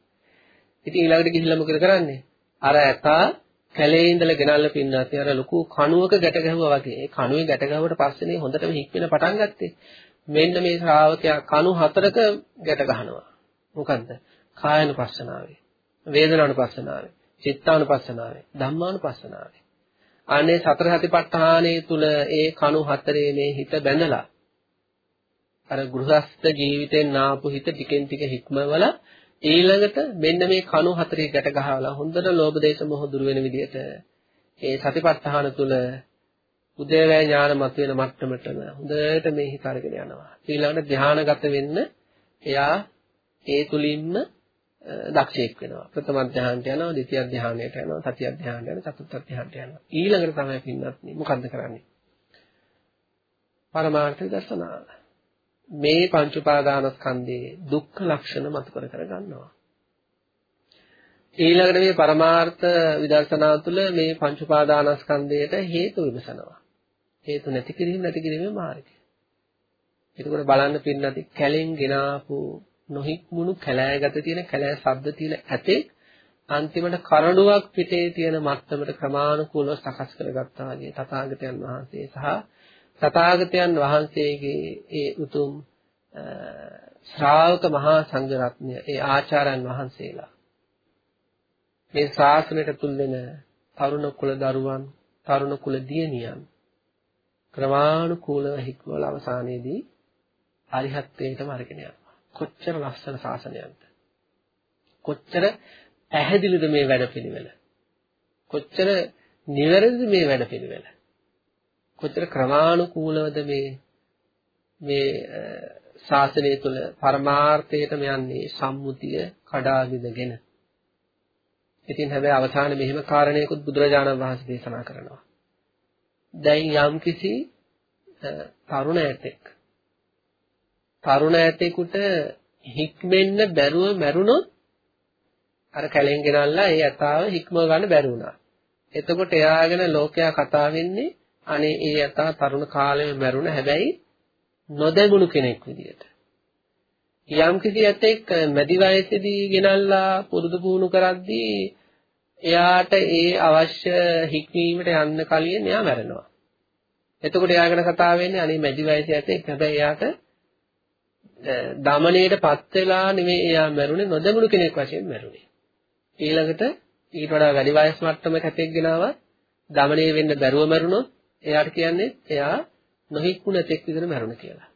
S2: ඉතින් ඊළඟට ගිහිල්ලා මොකද කරන්නේ? අර ඇතා කැලේ ඉඳලා ගෙනල්ලා පින්නත් අර ලොකු කණුවක ගැට ගැහුවා වගේ. ඒ කණුවේ ගැට ගැහුවට පස්සේනේ හොඳටම හික් වෙන පටන් ගත්තේ. මෙන්න මේ ශ්‍රාවකයා කණු හතරක ගැට ගහනවා. මොකද්ද? කායනුපස්සනාවේ, වේදනානුපස්සනාවේ, චිත්තානුපස්සනාවේ, ධම්මානුපස්සනාවේ. අනේ සතර සතිපට්ඨානයේ තුල ඒ කණු හතරේ මේ හිත බැඳලා අර ගෘහස්ත ජීවිතෙන් නාපු හිත ටිකෙන් ටික හික්මවල ඊළඟට මෙන්න මේ කණු හතරේ ගැට ගහලා හොඳට ලෝභ දේශ මොහ දුර වෙන විදිහට ඒ සතිපට්ඨාන තුල උදේවැය ඥාන මත වෙන මට්ටමටම හොඳට මේ හිත අරගෙන යනවා. ඊළඟට ධානාගත වෙන්න එයා ඒ තුලින්ම දක්ෂයෙක් වෙනවා. ප්‍රථම ධානයට යනවා, දෙතිය ධානයට යනවා, තතිය ධානයට යනවා, චතුර්ථ ධානයට යනවා. ඊළඟට තමයි පින්නත් මොකද්ද කරන්නේ? පරමාර්ථ දර්ශනාව. මේ පංච උපාදානස්කන්ධයේ දුක්ඛ ලක්ෂණ මත කර කර ගන්නවා. ඊළඟට මේ පරමාර්ථ විදර්ශනා තුළ මේ පංච උපාදානස්කන්ධයට හේතු විමසනවා. හේතු නැති කිරීම නැති කිරීමේ මාර්ගය. එතකොට බලන්න පින්නති කැලෙන් ගෙනාපු නොහික්මුණු කැලෑගත තියෙන කැලෑ ශබ්ද තියෙන ඇතේ අන්තිමට කරඬුවක් පිටේ තියෙන මත්තමට ක්‍රමානුකූලව සකස් කරගත්තා වගේ තථාගතයන් වහන්සේ සහ තථාගතයන් වහන්සේගේ ඒ උතුම් ශ්‍රාවක මහා සංඝ රත්නය ඒ ආචාර්යයන් වහන්සේලා. මේ ශාසනයට තුල් වෙන තරුණ කුල දරුවන් තරුණ කුල දියණියන් ක්‍රමානුකූලව හික්මවල අවසානයේදී අරිහත්ත්වයටම අරගෙන යනවා. කොච්චර ලස්සන ශාසනයක්ද? කොච්චර පැහැදිලිද මේ වැඩපිළිවෙල? කොච්චර නිවැරදිද මේ වැඩපිළිවෙල? කොච්චර ක්‍රමානුකූලවද මේ මේ ශාසනය තුළ පරමාර්ථයටම යන්නේ සම්මුතිය කඩාවිදගෙන. ඉතින් හැබැයි අවසානයේ මෙහෙම කාරණයකුත් බුදුරජාණන් වහන්සේ දේශනා කරනවා. දැන් යම්කිසි තරුණ ඇතෙක් තරුණ ඇතෙකුට හික්මෙන්න බැරුව මැරුණොත් අර කැලෙන් ගෙනල්ලා ඒ ඇතාව හික්ම ගන්න බැරි වුණා. එතකොට එයාගෙන ලෝකයා කතා වෙන්නේ අනේ ඒ යතා තරුණ කාලේ මැරුණ හැබැයි නොදැමුණු කෙනෙක් විදියට. යම් කිසි ඇතෙක් මැදි වයසේදී ගෙනල්ලා පුරුදු පුහුණු කරද්දී එයාට ඒ අවශ්‍ය හික්මීමට යන්න කලින් එයා මැරෙනවා. එතකොට එයා ගැන කතා වෙන්නේ අනේ මැදි වයසේ ඇතෙක් හැබැයි එයාට දමණයටපත් වෙලා නෙමෙයි එයා මැරුණේ නොදැමුණු කෙනෙක් වශයෙන් මැරුණේ. ඊළඟට ඊට වඩා වැඩි වයස් මට්ටමක ඇතෙක් ගෙනාවා දමණය වෙන්න බැරුව මැරුණොත් එයාට කියන්නේ එයා නොහික්ුණ තෙක් විදිහට මැරුණ කියලා.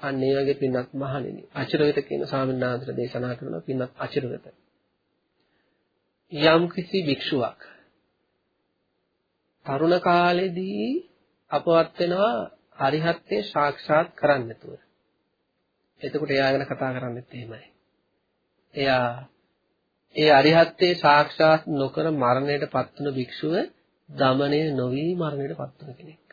S2: අන්න ඒ වගේ පින්නක් මහණෙනි. අචිරවිත කියන ස්වාමීන් වහන්සේ දේශනා කරන පින්නක් අචිරවිත. යම් කිසි භික්ෂුවක් තරුණ කාලේදී අපවත් වෙනවා අරිහත්ත්වේ සාක්ෂාත් කරන්න නැතුව. එතකොට එයා ගැන කතා කරන්නේත් එහෙමයි. එයා ඒ අරිහත්ත්වේ සාක්ෂාත් නොකර මරණයට පත්වන භික්ෂුව දමණය නොවි මරණයට පත් වෙන කෙනෙක්.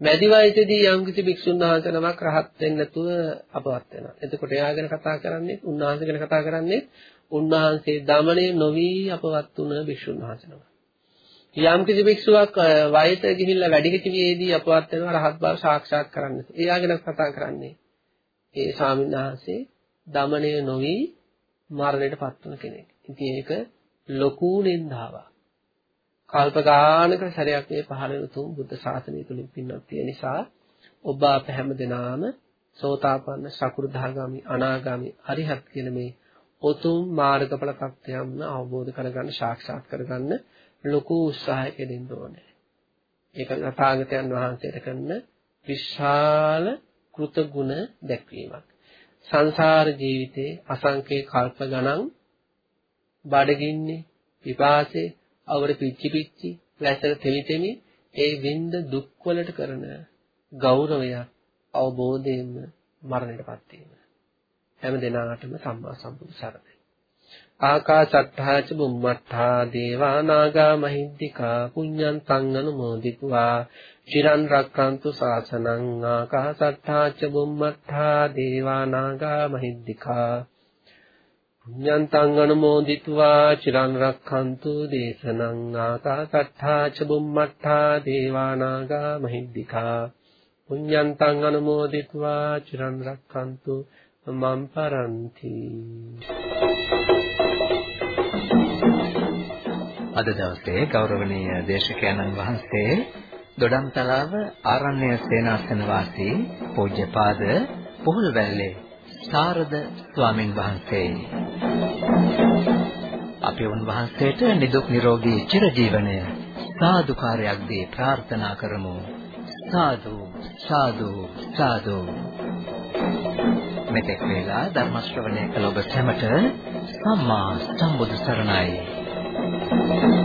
S2: මැදි වයසේදී යම්කිසි භික්ෂුන් වහන්සේ නමක් රහත් වෙන්න නැතුව අපවත් වෙනවා. එතකොට එයා ගැන කතා කරන්නේ උන්වහන්සේ ගැන කතා කරන්නේ උන්වහන්සේ දමණය නොවි අපවත් වුණ භික්ෂුන් වහන්සේ නමක්. යම්කිසි භික්ෂුවක් වයස ගිහිල්ලා වැඩි හිටියේදී අපවත් වෙනවා රහත් බව සාක්ෂාත් කරන්නේ. එයා ගැන කතා කරන්නේ ඒ ස්වාමීන් වහන්සේ දමණය නොවි මරණයට පත් වුණ කෙනෙක්. ඉතින් ඒක ලොකු නින්දාවක්. කල්ප ගානක සැරයක් මේ පහළ උතුම් බුද්ධ ශාසනය තුලින් පින්නක් තියෙන නිසා ඔබ අප හැම දිනාම සෝතාපන්න සකු르දාගාමි අනාගාමි අරිහත් කියන මේ උතුම් මාර්ගඵල තත්ත්වයන්ම අවබෝධ කරගන්න සාක්ෂාත් කරගන්න ලොකු උත්සාහයක දෙන්න ඕනේ. ඒක තථාගතයන් වහන්සේට කරන විශාල කෘතගුණ දැක්වීමක්. සංසාර ජීවිතේ අසංකේ කල්ප ගණන් බඩගින්නේ විපාසේ අවර පිච්චි පිච්චි වැසට තෙමි තෙමි ඒ වෙන්ද දුක්වලට කරන ගෞරවයක් අවබෝධයෙන්ම මරණයටපත් වීම. හැම දිනාටම සම්මා සම්බුදු සරණයි. ආකාශට්ඨාච බුම්මට්ඨා දේවා නාග මහිද්దికා පුඤ්ඤං තං අනුමෝදිත्वा චිරන් රක්칸තු සාසනං ආකාශට්ඨාච බුම්මට්ඨා දේවා නාග මහිද්దికා පුඤ්ඤන්තං අනුමෝදිත्वा චිරන් රක්ඛන්තු දේශනං ආකාසට්ඨා ච බුම්මට්ඨා දේවානාගා මහිද්దికා පුඤ්ඤන්තං අනුමෝදිත्वा චිරන් රක්ඛන්තු මම් පරන්ති
S1: අද දවසේ ගෞරවනීය දේශකයන්න් වහන්සේ දොඩම්තලාව ආරණ්‍ය සේනාසන වාසී පූජ්‍යපාද පොහොල්වැල්ලේ සාරද ස්වාමින් වහන්සේ. අපි උන්වහන්සේට නිදුක් නිරෝගී චිරජීවනය සාදුකාරයක් දී ප්‍රාර්ථනා කරමු. සාදු සාදු සාදු. මෙතෙක් වේලා ධර්ම ශ්‍රවණය කළ ඔබ සැමට සම්මා සම්බුදු සරණයි. Thank you.